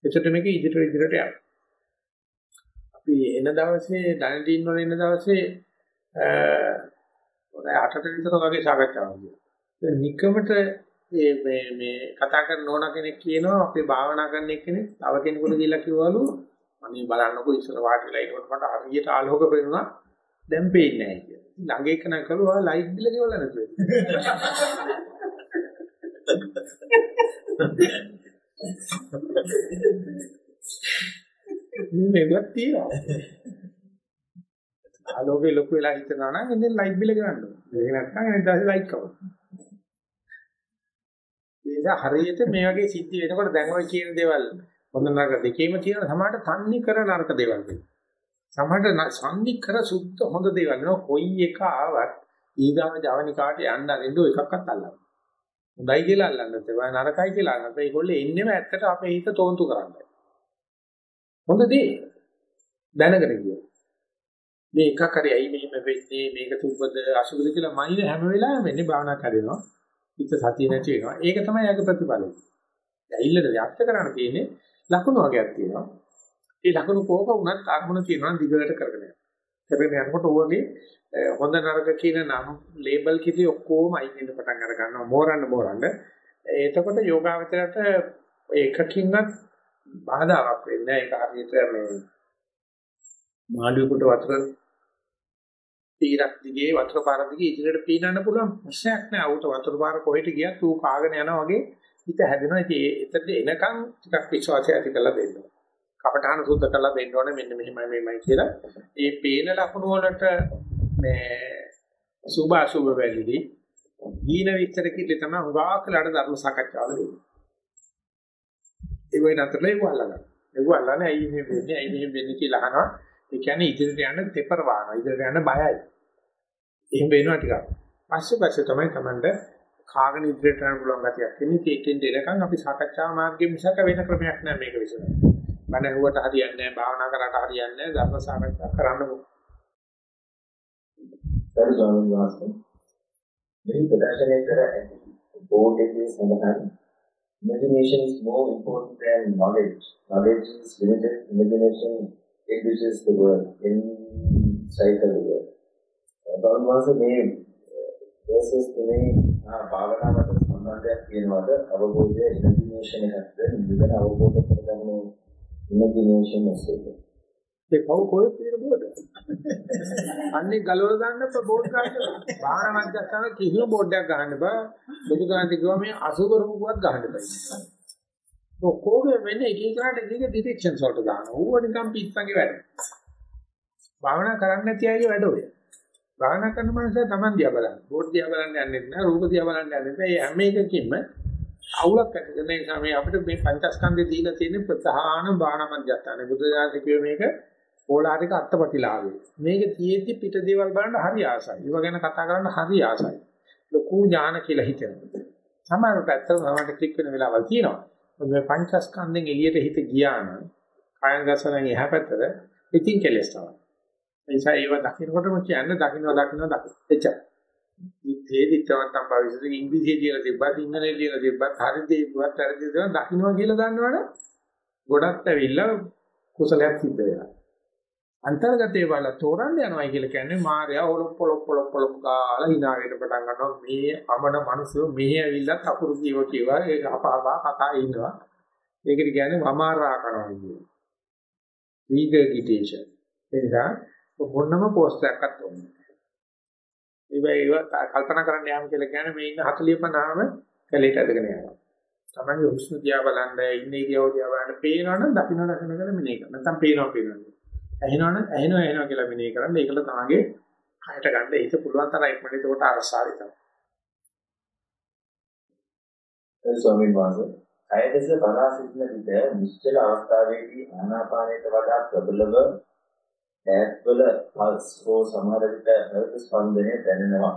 එතකොට මේක ඉදිරියට ඉදිරියට යනවා. අපි එන දවසේ දැනටින් වල එන දවසේ ඔය අටට විතර වගේ සාකච්ඡාවක් ගියා. දැන් නිකමට මේ මේ මේ කතා කරන ඕන කෙනෙක් කියනවා අපේ භාවනා කරන එක්කෙනෙක් තව කෙනෙකුට දීලා කිව්වලු අනේ බලන්නකො ඉස්සර වාඩි වෙලා ඉන්නකොට මට හරියට ආලෝක පේනවා දැන් පේන්නේ නැහැ කියලා. ළඟ එක නම් කරුවා ලයිට් බිල ගෙවලා නැතුව. මේවත් තියෙනවා. ආලෝකේ ලොකු වෙලා හිටනවා නම් ඉතින් ලයිට් බිල ගන්න ඕනේ. ඒක නැත්නම් එනේ දැන් ලයිට් කවුද? ඒක හරියට මේ වගේ සිද්ධි වෙනකොට දැන් ඔය කියන දේවල් හොඳ නරක දෙකේම තියෙන සමහරට තන්නේ කර නරක දේවල් වෙනවා. සමහරට සම්නි කර සුද්ධ හොඳ දේවල් වෙනවා. කොයි එක ආවත් ඊගාම ජවනිකාට යන්න අරින්න එකක්වත් අල්ලන්න. හොඳයි කියලා අල්ලන්නත් ඒවා නරකයි කියලා අල්ලන්නත් ඒගොල්ලෝ එන්නේම ඇත්තට අපේ හිත තෝන්තු කරන්නේ. හොඳ දේ දැනගෙන ගියෝ. මේ එකක් හරි ඇයි මෙහෙම වෙන්නේ මේක තුබ්බද අසුබද කියලා මයින් හැම වෙලාවෙම වෙන්නේ භාවනා කරනවා. හිත සතිය නැති වෙනවා. ඒක තමයි යාගේ ප්‍රතිඵලය. ඇයිල්ලට ව්‍යක්ත කරන්න තියෙන්නේ ලකුණු වර්ගයක් තියෙනවා. ඒ ලකුණු කෝක වුණත් අරමුණ තියෙනවා දිගට කරගෙන යනවා. කරගෙන යනකොට ඕනේ හොඳ නරක කියන නම් ලේබල් කිසි ඔක්කොම අයින් වෙන්න පටන් අර ගන්නවා මෝරන්න මෝරන්න. එතකොට යෝගාවචරයට එකකින්වත් බාධාවක් වෙන්නේ නැහැ. ඒක හරියට මේ මාළුවෙකුට වතුර තීරක් දිගේ වතුර පාර දිගේ ඉදිරියට පීනන්න පුළුවන් ප්‍රශ්නයක් නෑ. ඌට වතුර පාර කොහෙට ගියත් ඌ කාගෙන යනවා වගේ හිත හැදෙනවා. ඉතින් එතනට එනකන් ටිකක් විශ්වාසය ඇති කරලා දෙන්න ඕනේ. කපටහන සුද්ධ කරලා දෙන්න ඕනේ මෙන්න මෙහෙමයි මෙහෙමයි කියලා. ඒ පේන ලකුණු වලට මේ සුභ අසුභ වැලිදී දීන විස්තර කිල්ල තමයි උගාකලට ධර්ම සාකච්ඡාවල දෙන්නේ. ඒ වගේ නතරලා ඒක අල්ලගන්න. ඒක අල්ලන්නේ ඇයි මේ වෙන්නේ ඇයි මෙහෙම වෙන්නේ කියලා අහනවා. ඒ කියන්නේ ඉදිරියට යන්න තෙපර වානවා. ඉදිරියට යන්න බයයි. එහෙම වෙනවා ටිකක්. පස්සේ පස්සේ තමයි Tamande කාගෙන ඉදිරියට යන්න පුළුවන් ගතියක් එන්නේ. ඒකෙන් දෙනකන් අපි සාකච්ඡා මාර්ගයේ මිසක වෙන ක්‍රමයක් නැහැ මේක විසඳන්න. බණ ඇහුවට හරියන්නේ නැහැ. භාවනා කරාට හරියන්නේ නැහැ. ධර්ම සාකච්ඡා කරන්න ඕනේ. සර් ස්වාමීන් වහන්සේ මේ ප්‍රදර්ශනය කර ඇති බෝඩ් එකේ සඳහන් imagination is more important than knowledge. Knowledge is limited. Imagination enriches the world inside the world. ස්වාමීන් වහන්සේ මේ verses තුනේ භාවනාවට සම්බන්ධයක් තියෙනවද? අවබෝධය imagination එකක්ද? නිවන අවබෝධ කරගන්න imagination එකක්ද? ඒ කවු කොහෙද තියෙන බෝඩ් අන්නේ ගලවලා දාන්න බෝඩ් ගන්න බාහන මැදස්සන කිසිම බෝඩ් එකක් ගහන්න බෑ බුදු ගාන්ති කිව්වා මේ අසුබරුකුවත් ගහන්න බෑ ඔක්කොගේ වෙන්නේ එක එකට එක එක ඩිටෙක්ෂන්ස් වලට දානවා ඌව නිකන් පිස්සන්ගේ වැඩ භාවනා කරන්නේ නැති අයගේ වැඩ ඔය භාවනා කරන මනුස්සය Taman දිහා බලන්න බෝඩ් දිහා බලන්න යන්නේ නැහැ රූප දිහා බලන්න යන්නේ නැහැ හැම එකකින්ම අවුලක් ඇති කරන නිසා මේ අපිට මේ පංචස්කන්ධය දීලා තියෙන ප්‍රධාන භාවනා මධ්‍යස්ථානේ බුදු දානසේ කියුවේ මේක පෝලාරික අත්පටිලාභය. මේක තියෙද්දි පිට දේවල් බලන්න හරි ආසයි. ඒව ගැන කතා කරන්න හරි ආසයි. ලොකු ඥාන කියලා හිතෙනවා. සමහරවිට ඇත්තටම සමහරට ක්ලික් වෙන වෙලාවල් තියෙනවා. මේ පංචස්කන්ධෙන් එළියට හිත ගියා නම් කායන දසනෙන් එහා පැත්තට ඉතින් කෙලස් තමයි. ඒ නිසා ඒව දකින්නකොටම කියන්නේ දකින්න දකින්න දකින්න. එච්චර. ඉතේ දිත්තවන්තම් භවිෂද ඉංග්‍රීසියේ කියලා තිබ්බත් සිංහලයේ කියලා තිබ්බත් හරි දෙයක්වත් හරි දෙයක් දකින්නවා කියලා දන්නවනේ ගොඩක් ඇවිල්ලා කුසලයක් සිද්ධ වෙනවා. අන්තර්ගතයේ වල තෝරන්න යනවා කියලා කියන්නේ මායя ඔලොප් පොලොප් පොලොප් පොලොප් ගාලා hina වෙන්න පටන් ගන්නවා මේ අමන මිනිස්සු මෙහි ඇවිල්ලා තකුරු ජීව කියවා ඒක අපහපා කතා ඉන්නවා ඒකට කියන්නේ වමාරා කරනවා කියන්නේ රීගර්ගිටේෂන් ඒ නිසා මොනම පෝස්ට් එකක්වත් ඕනේ ඒව කල්පනා කරන්න යාම කියලා කියන්නේ මේ ඉන්න 40 50ම කැලේට ඇදගෙන යනවා. තමයි හුස්ම දිහා බලන්න, ඉන්න ඉරියව් දිහා බලන්න පේනවනම් දකින්න දකින්න කියලා මෙනේ කරනවා. නැත්නම් පේනවා පේනවා. ඇහෙනවනම් ඇහෙනවා ඇහෙනවා කියලා මෙනේ කරන්න. ඒකල තමගේ කයට ගන්න හිත පුළුවන් තරම් ඉක්මනට ඒකට අරසාවි තමයි. ඒ ස්වාමීන් වහන්සේ කයදෙස බලා සිටින විට නිශ්චල අවස්ථාවේදී ආනාපානයට වඩා ප්‍රබලව ඈත්වල පල්ස් හෝ සමහර විට හෘද ස්පන්දනය දැනෙනවා.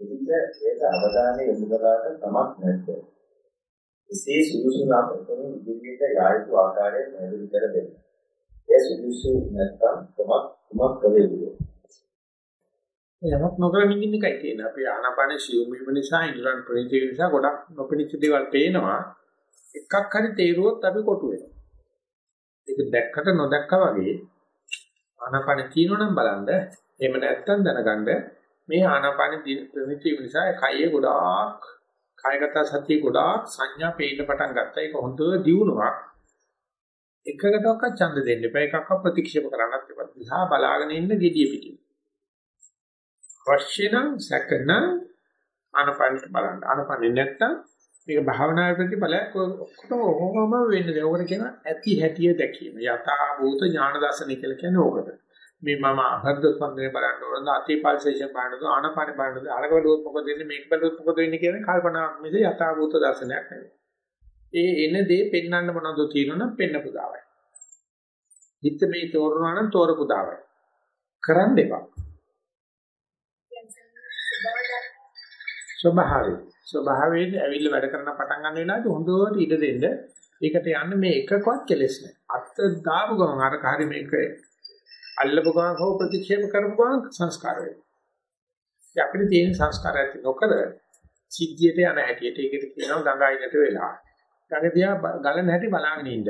ඉතින් ඒක අවධානය යොමු කරාට තමක් නැද්ද? එසේ සුදුසු නාමයෙන් ඉදිරියට යා යුතු ආකාරය පැහැදිලි කර දෙන්න. ඒ සුදුසු නැත්නම් තමක් තමක් කළ යුතුයි. යමක් නොකර නිදින්න එකයි තියෙන්නේ. අපි ආනාපාන සියුම් වීම නිසා ඉන්ද්‍රයන් ප්‍රණීත නිසා ගොඩක් නොපෙනිච්ච දේවල් පේනවා. එකක් හරි තේරුවොත් අපි කොටු වෙනවා. ඒක දැක්කට නොදැක්කා වගේ ආනාපාන තියෙනවනම් බලන්න එහෙම නැත්නම් දැනගන්න මේ ආනාපාන ප්‍රණීත නිසා කයේ ගොඩාක් කායගත සතිය ගොඩාක් සංඥා පේන්න පටන් ගත්තා. ඒක හොඳ දියුණුවක්. එකකටවත් ඡන්ද දෙන්න එපා එකක්ව ප්‍රතික්ෂේප කරන්නත් එපා. දිහා බලාගෙන ඉන්න gediya පිටින්. අවශ්‍ය නම් සැකන ආනපනට බලන්න. ආනපනේ නැත්තම් මේක භාවනාවේ ප්‍රතිඵලයක් ඔක්කොම ඕකම වෙන්නේ. ඕකට කියන ඇති හැටිය දැකීම. යථා භූත ඥාන දර්ශනය කියලා කියන්නේ ඕකට. මේ මම අහද්ද ස්පන්දනය බලන්න ඕනද අතිපල්සේෂන් බලන්නද ආනපන බලන්නද අරක බලුවොත් මොකද වෙන්නේ මේක බලුවොත් මොකද වෙන්නේ කියන කල්පනාවක් මිස යථා භූත දර්ශනයක් නෙවෙයි. ඒ එන දේ පෙන්වන්න මොනවද තියෙනවනම් පෙන්න පුදාවයි. හිත මේ තෝරනවා නම් තෝර පුදාවයි. කරන්න එපා. ස්වභාවය. ස්වභාවයෙන් ඇවිල්ලා වැඩ කරන පටන් ගන්න වෙලාවට හොඳට ඉඩ දෙන්න. ඒකට යන්න මේ එකකවත් කෙලස් නැහැ. අත් දාපු ගමන් අර කාර්ය මේක අල්ලපු ගමන් හෝ ප්‍රතික්ෂේප කරපු ගමන් සංස්කාර වෙනවා. අපිට තියෙන සංස්කාර ඇති නොකර සිද්ධියට යන හැටියට ඒකට කියනවා ගංගායිනට වෙලා. ගඟ දිහා ගලන හැටි බලාගෙන ඉන්න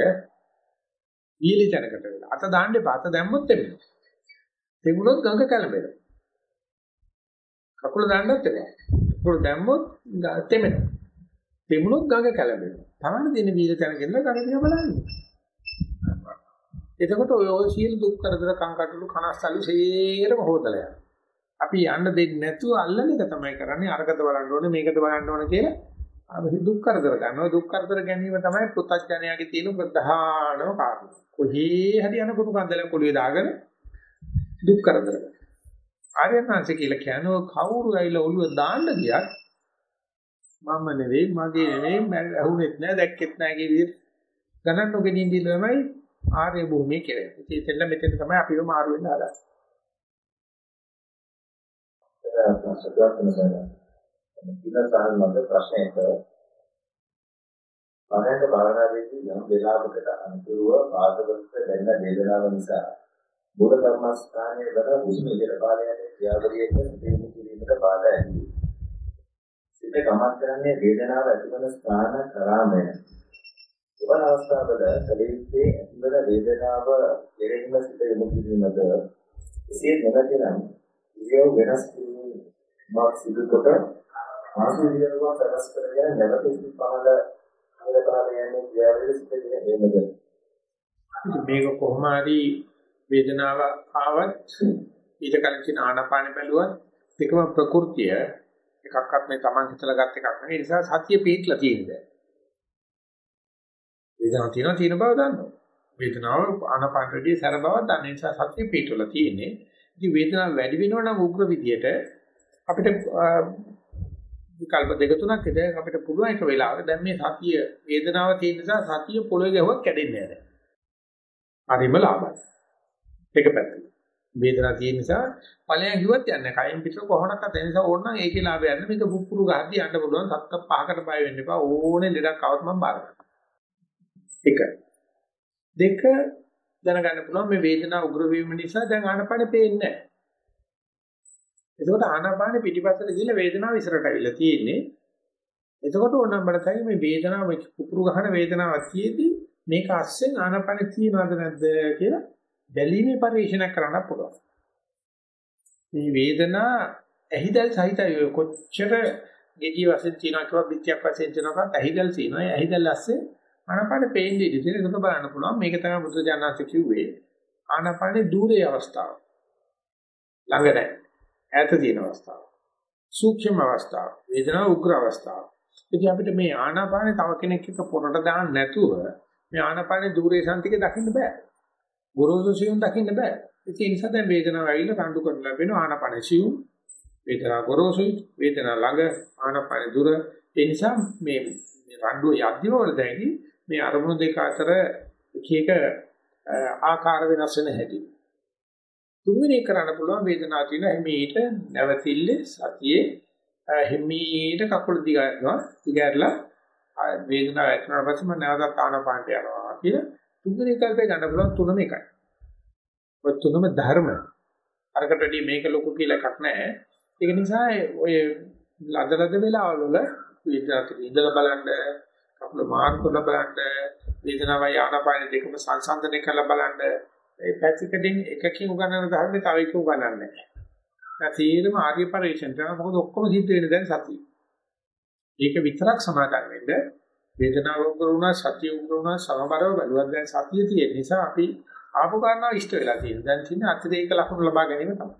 ඊලි තැනකට වෙලා. අත දාන්න එපා. අත දැම්මොත් එන්නේ. තෙමුණොත් ගඟ කැළඹෙනවා. කකුල දාන්නත් එපා. කකුල දැම්මොත් තෙමෙනවා. තෙමුණොත් ගඟ කැළඹෙනවා. තමන්න දෙන වීල තැනකින්ද ගඟ දිහා බලන්නේ. එතකොට ඔය ඔය සීල දුක් කරදර කංකටළු කනස්සලු සේරම හොදලා යනවා. අපි යන්න දෙන්නේ නැතුව අල්ලන එක තමයි කරන්නේ. අරකට බලන්න ඕනේ මේකද බලන්න ඕනේ කියලා අපි දුක් කරදර ගන්නවා. දුක් කරදර ගැනීම තමයි පුත්තඥයාගේ තියෙන ප්‍රධානම කාරණා. කොහේ හරි යන කුණු කන්දලක් කොළුවේ දාගෙන දුක් කරදර. ආර්යනාංශ කියලා කියනවා කවුරු ඇවිල්ලා ඔළුව දාන්න ගියත් මම නෙවෙයි මගේ නෙවෙයි ඇහුනෙත් නෑ දැක්කෙත් නෑ කියන විදිහට ගණන් නොගෙනින් දිනමයි ආර්ය භූමිය කියලා. ඉතින් එතන මෙතන තමයි අපිව මාරු වෙන්න හදන්නේ. සත්‍යයක් වෙනවා. ඉලසාරන් මත ප්‍රශ්නයක පරයන්ක භාවනාවේදී යම් වේලාවකට අනුතුරුව පාදවලට දැනෙන වේදනාව නිසා බුද්ධ ධර්මස්ථානයේ වල හුස්ම ඉහළ පාරයන්නේ ක්‍රියාවලියට සිටින කිරීමට බාධා ඇති. සිත ගමන් කරන්නේ වේදනාව ඇතිවන ස්ථාන කරාමය. උපන අවස්ථාවල කලීත්තේ ඇතිවන වේදනාව කෙරෙහිම සිත යොමු කිරීමද එසේ නැතිනම් ඉරියව් වෙනස් කිරීමක් සිදු කොට මානසික විද්‍යාව සකස් කරගෙන නැවත ඉස්පහල අවලකාරයන්නේ ක්‍රියාවලිය සිට එන්නද මේක කොහොම හරි වේදනාව ආවත් ඊට කලින් කියන ආනාපාන බැලුවත් දෙකම ප්‍රകൃතිය එකක්වත් මේ Taman හිතලා ගත් එකක් නෙවෙයි. ඒ නිසා සතිය පිටලා තියෙනවා වේදනාව තියෙනවා තියෙන බව දන්නවා. වේදනාව ආනාපානදී සැර බව දන්න නිසා සතිය පිටවලා තියෙන්නේ. ඉතින් වේදනාව වැඩි වෙනවා නම් උග්‍ර විදියට අපිට විකල්ප දෙක තුනක් ඉතින් අපිට පුළුවන් එක වෙලාවක දැන් මේ සතිය වේදනාව තියෙන නිසා සතිය පොළවේ ගැහුවක් කැඩෙන්නේ නැහැ. හරිම ලාභයි. එක පැත්තක. වේදනාව තියෙන නිසා ඵලයන් කිව්වත් යන්නේ කයින් පිට කොහොමනක්වත් ඒ නිසා ඕනනම් ඒකේ ලාභය යන්න මේක පුපුරු ගහද්දි යන්න පුළුවන් සත්ත පහකට බය වෙන්න එපා ඕනේ දෙයක් આવත් මම බාර එක. දෙක දැනගන්න පුළුවන් මේ වේදනාව උග්‍ර වීම නිසා දැන් ආනපන පේන්නේ නැහැ. එතකොට ආනාපානෙ පිටිපස්සට ගිහලා වේදනාව ඉස්සරට අවිලා තියෙන්නේ. එතකොට ඕනම් බලතයි මේ වේදනාව කුපුරු ගහන වේදනාවක් තියේදී මේක අස්සෙන් ආනාපානෙ තියනවද නැද්ද කියලා බැලීමේ පරිශීලනය කරන්න පුළුවන්. මේ වේදනා ඇහිදල් සහිතයි කොච්චර ගෙඩිය වශයෙන් තියනවා කියලා පිටියක් වශයෙන් තියනවා ඇහිදල් තියනවා. ඇහිදල් ඇස්සේ ආනාපානෙ පේන්නේ ඉතින් ඒක බලන්න පුළුවන්. මේක තමයි බුදුජානනාථ කිව්වේ. ආනාපානෙ দূරේ අවස්ථාව. ළඟ නැහැ. ඈත තියෙන අවස්ථාව. සූක්ෂම අවස්ථාව. වේදනාව උග්‍ර අවස්ථාව. ඉතින් අපිට මේ ආනාපානේ තව කෙනෙක් එක්ක පොරට දාන්න නැතුව මේ ආනාපානේ দূරේ සම්තික දකින්න බෑ. ගොරෝසු සියුම් දකින්න බෑ. ඒ නිසා දැන් වේදනාව ඇවිල්ලා රණ්ඩු කරන ලැබෙන ආනාපානේ සියුම් වේදනාව ගොරෝසුයි වේදනාව ළඟ ආනාපානේ දුර ඒ නිසා මේ රණ්ඩුව යද්දිම වල දැකි මේ අරමුණු දෙක අතර එක එක ආකාර වෙනස් වෙන හැටි. තුන්වෙනි කරන්න පුළුවන් වේදනාව තියෙන හිමීට නැවතිල්ල සතියේ හිමීට කකුල දිගනවා දිගහැරලා වේදනාව ඇතිවෙනාට පස්සේ මම නැවතත් ආනපානට යනවා කියලා තුන්වෙනි කල්පේ ගන්න පුළුවන් තුනම එකයි. ඔය තුනම ධර්ම. අරකට වැඩි මේක ලොකු කියලා එකක් නැහැ. ඒක නිසා ඔය ලදලද වෙලාවල වල වේදනාවට ඉඳලා බලන්න කකුල මාරු කරලා බලන්න වේදනාවයි ආනපාන දෙකම සංසන්දනය කරලා බලන්න ඒ පැතිකඩින් එකකින් උගන්වන ධර්මේ තව එකකින් උගන්වන්නේ නැහැ. ඒ තීරම ආර්ය පරිශ්‍රණ තමයි මොකද ඔක්කොම සිද්ධ වෙන්නේ දැන් සතිය. ඒක විතරක් සමාදන් වෙන්න වේදනාව උග්‍ර වුණා සතිය උග්‍ර වුණා සමබරව බලවත් දැන් සතිය තියෙන නිසා අපි ආපු කාරණා ඉෂ්ට වෙලා තියෙනවා. දැන් තියෙන අතිරේක ලක්ෂණ ලබා ගැනීම තමයි.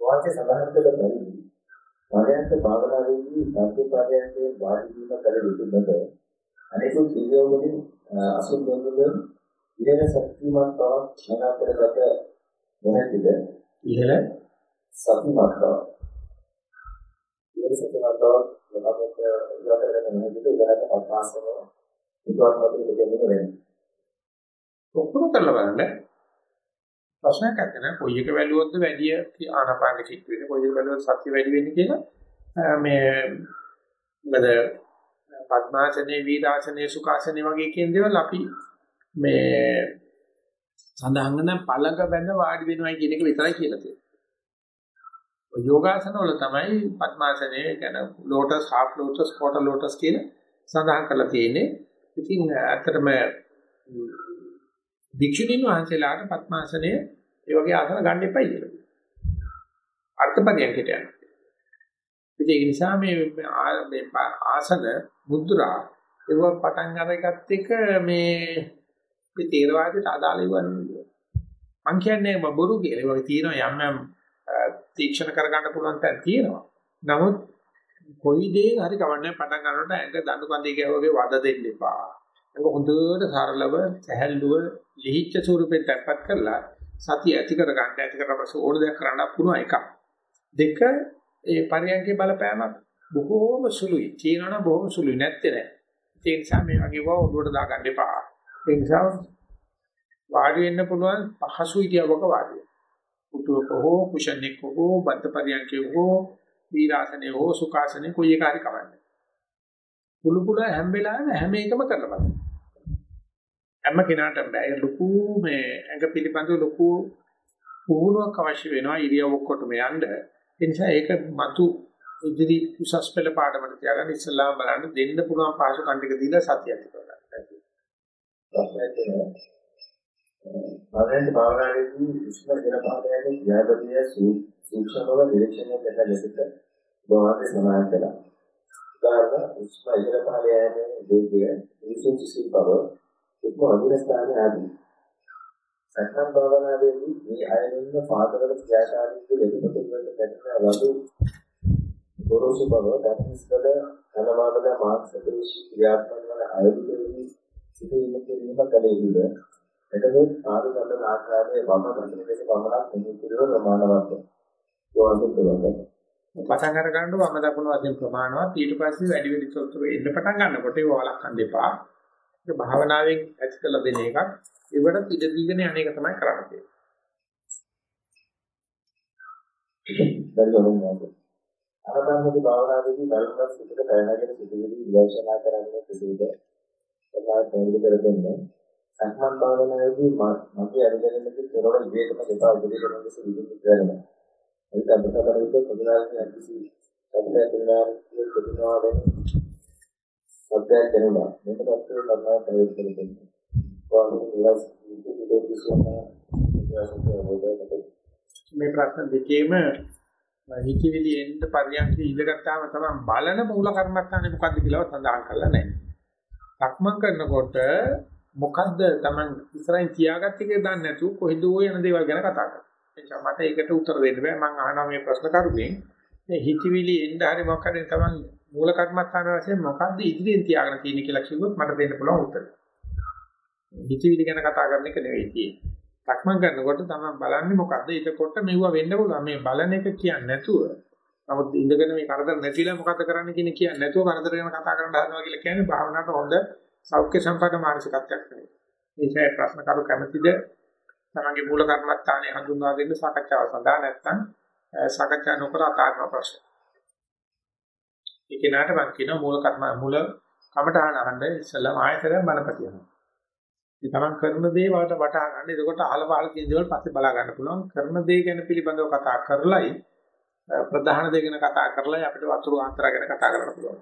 වාක්‍ය සඳහන් කළ පරිදි පරයන්ත භාවනාවේදී සත්‍ය පරයන්තේ වාඩි වීම කල යුතුමද අනෙකුත් ඉරියව්වලින් අසුබෙන්දුෙන් ඉරණ ශක්තිමත් බවක් ක්ෂණාතරගත නොහැකිද? ඉහළ සතිමත් බව. ඉරණ සතිමත් බව ලබාගත ඉවතකට නොහැකිද? ඉවරට අපාසන ඉදවත් මතක දෙන්නේ වෙන්නේ. ඔක්කොම කරලා බලන්න. ප්‍රශ්නයක් නැත්නම් කොයි එක වැළුවොත්ද වැඩි ආනාපාන කික් වෙන්නේ කොයි එක වැළුවොත් සත්‍ය වැඩි වෙන්නේ කියලා? මේ මොකද පద్මාසනේ, වීරාසනේ, සුඛාසනේ වගේ කියන දේවල් අපි මේ සඳහන් වෙන පළඟ බඳ වාඩි වෙනවා කියන එක විතරයි කියලා තියෙනවා. යෝගාසන වල තමයි පద్මාසනේ කියන lotus, half lotus, quarter lotus කියන සඳහන් කරලා තියෙන්නේ. ඉතින් ඇත්තටම භික්ෂුණීන් වහන්සේලාට පద్මාසනේ ඒ වගේ ආසන ගන්න එපා කියලා. අර්ථපදයන්ට යනවා. ඉතින් ඒ නිසා මේ මේ ආසන මුද්‍රා ඒව පටන් අරගත්ත එක මේ මේ තේරවාදයට අදාළ වෙන්නේ. මං කියන්නේ බබුරු කියලා. ඒ වගේ තියෙනවා යම් යම් තීක්ෂණ කරගන්න පුළුවන් තැන් තියෙනවා. නමුත් කොයි දේ හරි කවන්නේ පටන් ගන්නකොට ඇඟ දඬු කඳේ ගැවගේ වද දෙන්න එපා. ඒක හොඳට සරලව සැහැල්ලුව ලිහිච්ඡ ස්වරූපෙන් තැම්පත් කරලා සතිය ඇති කර ගන්න ඇති කරපස්ස ඕන දෙයක් කරන්න පුළුවන් එකක්. දෙක ඒ පරියන්කේ බලපෑමක් බොහෝම සුළුයි. කියනවනම් බොහෝම සුළුයි නැත්තේ නෑ. ඒ නිසා මේ වගේ වා ඔළුවට දාගන්න එපා. ඒ නිසා වාඩි වෙන්න පුළුවන් පහසු ඉරියව්වක වාඩි වෙන්න. උතුවක හෝ කුෂණෙක හෝ බද්ද පරියන්කේ හෝ වීරාසනේ හෝ සුඛාසනේ කොයි එක හරි කවන්නේ. පුළු පුළු හැම වෙලාවෙම හැම එකම කරලා බලන්න. හැම කෙනාටම බෑ ලොකු මේ ඇඟ පිළිබඳව ලොකු පුහුණුවක් අවශ්‍ය වෙනවා ඉරියව් ඔක්කොටම යන්න. ඒ නිසා ඒක මතු ඉදිරි උසස් පෙළ පාඩමට තියාගන්න ඉස්සලාම බලන්න දෙන්න පුළුවන් පාසු කණ්ඩික දීලා සතිය ඇති කරගන්න. පරෙන්ට භාවනාවේදී උෂ්ණ ජල පාදයේ ක්‍රියාවලිය සූක්ෂමව නිරීක්ෂණය කරන ලෙසට බවාගේ සමාන කළා. උදාහරණ උෂ්ණ ජල පාදයේ වේගය විශේෂ සිල් බව එක්ම අදින ස්ථාන ආදී. සක්මන් භාවනාවේදී මේ අයනින්න පාදවල ක්‍රියාකාරීත්වය ලැබෙනකොට දැනෙන වදු ගොරෝසු බව දැක්ස්වල කලවාවද මාක්ස් ප්‍රදේශී ක්‍රියාත්මක වන අයුරුදී සිදුවීම කිරීම කල යුතුද? එතකොට පාද ගන්න ආකාරයේ වම ගන්න දෙක පමණක් මෙහි කිරව ප්‍රමාණවත් යෝනිසෝද පටන් අර ගන්නකොට වම දකුණු වශයෙන් ප්‍රමාණවත්. ඊට පස්සේ වැඩි වැඩි තොරතුරු එන්න පටන් ගන්නකොට ඒක වලක්වන්න එපා. ඒක භාවනාවෙන් ඇති කළ දෙන එකක් ඒවට ඉඩ දීගෙන යන එක තමයි කරන්න තියෙන්නේ. අරබන්දි භාවනාවේදී බලවත් සිතට පැනගෙන සිටිවිලි විශ්ලේෂණය කරන්නේ කෙසේද? එනවා පැහැදිලි කර දෙන්න. සක්මන් භාවනාවේදී මගේ අරගෙනදී කෙරවල විවේකම දෙපා උදේට මොකද සිදුවෙන්නේ කියලා. ඒක අපිට කරන්නේ පොදුනාගේ අකිසි අපිට තුනාර කියනවා දැන් සත්‍යය දැනුණා. මේක තමයි ලබා පැහැදිලි කරන්නේ. මේ ප්‍රශ්න දෙකේම හිතවිලි එන්න පරියන්ක ඉඳගත්තාම තමයි බලන මූල කර්මස්ථානේ මොකද්ද කියලා සඳහන් කරලා නැහැ. සක්මන් කරනකොට මොකද්ද Taman ඉස්සරහින් තියාගත්ත එක දන්නේ නැතුව කොහෙද යන දේවල් ගැන කතා කරනවා. එනිසා මට ඒකට උත්තර දෙන්න බෑ. මම අහනවා මේ ප්‍රශ්න කරුගෙන් මේ හිතවිලි එන්න හරි මොකක්ද Taman මූල කර්මස්ථාන වශයෙන් මොකද්ද ඉදිරියෙන් තියාගෙන තියෙන්නේ කියලා කිව්වොත් මට දෙන්න පුළුවන් උත්තරය. හිතවිලි ගැන කතා කරන එක නෙවෙයි තියෙන්නේ. සක්මන් කරනකොට තමයි බලන්නේ මොකද්ද? ඒකකොට මෙවුව වෙන්න පුළුවන්. මේ බලන එක කියන්නේ නැතුව නමුත් ඉඳගෙන මේ කරදර නැතිලා මොකද්ද කරන්න කියන කියන්නේ නැතුව කරදර ගැන කතා කරන්න හදනවා කියලා කියන්නේ භාවනාවට හොඳ සෞඛ්‍ය සම්පන්න මානසිකත්වයක් නෙවෙයි. ඒකයි ප්‍රශ්න කරු කැමැතිද? තමන්ගේ මූල කර්මස්ථානයේ හඳුන්වා දෙන්න සාකච්ඡාව සඳහා නැත්නම් සාකච්ඡා නොකර අතාරින ප්‍රශ්න. ඒ කෙනාට මම කියනවා මූල කර්ම මූල කමඨාන අහන්න ඉස්සෙල්ලාම ආයතරයෙන් බලපතියනවා. මේ තමන් කරන දේ වට වටහා ගන්න. එතකොට අහල පහල කියන දේවල් පස්සේ බලා ගන්න පුළුවන්. කරන දේ ගැන පිළිබඳව කතා කරලයි ප්‍රධාන දේ ගැන කතා කරලයි අපිට වතුරු ආන්තර ගැන කතා කරන්න පුළුවන්.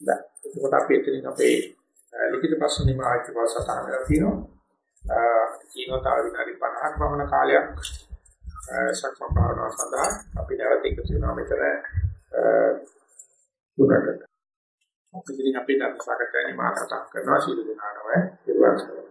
දැන් එතකොට අපි එතනින් අපේ ලිඛිත ප්‍රශ්න නිමාවිත වාසතාව කරලා තියෙනවා. කියනවා තව විනාඩි 50ක් පමණ කාලයක් සක්මන් භාවනාව සඳහා අපි නැවත එකතු වෙනවා මෙතන තුනකට. ඉතින් අපි ධර්ම සාකච්ඡාවේ මාතෘකාවක් කරනවා සීල දනානම ඉරුවන්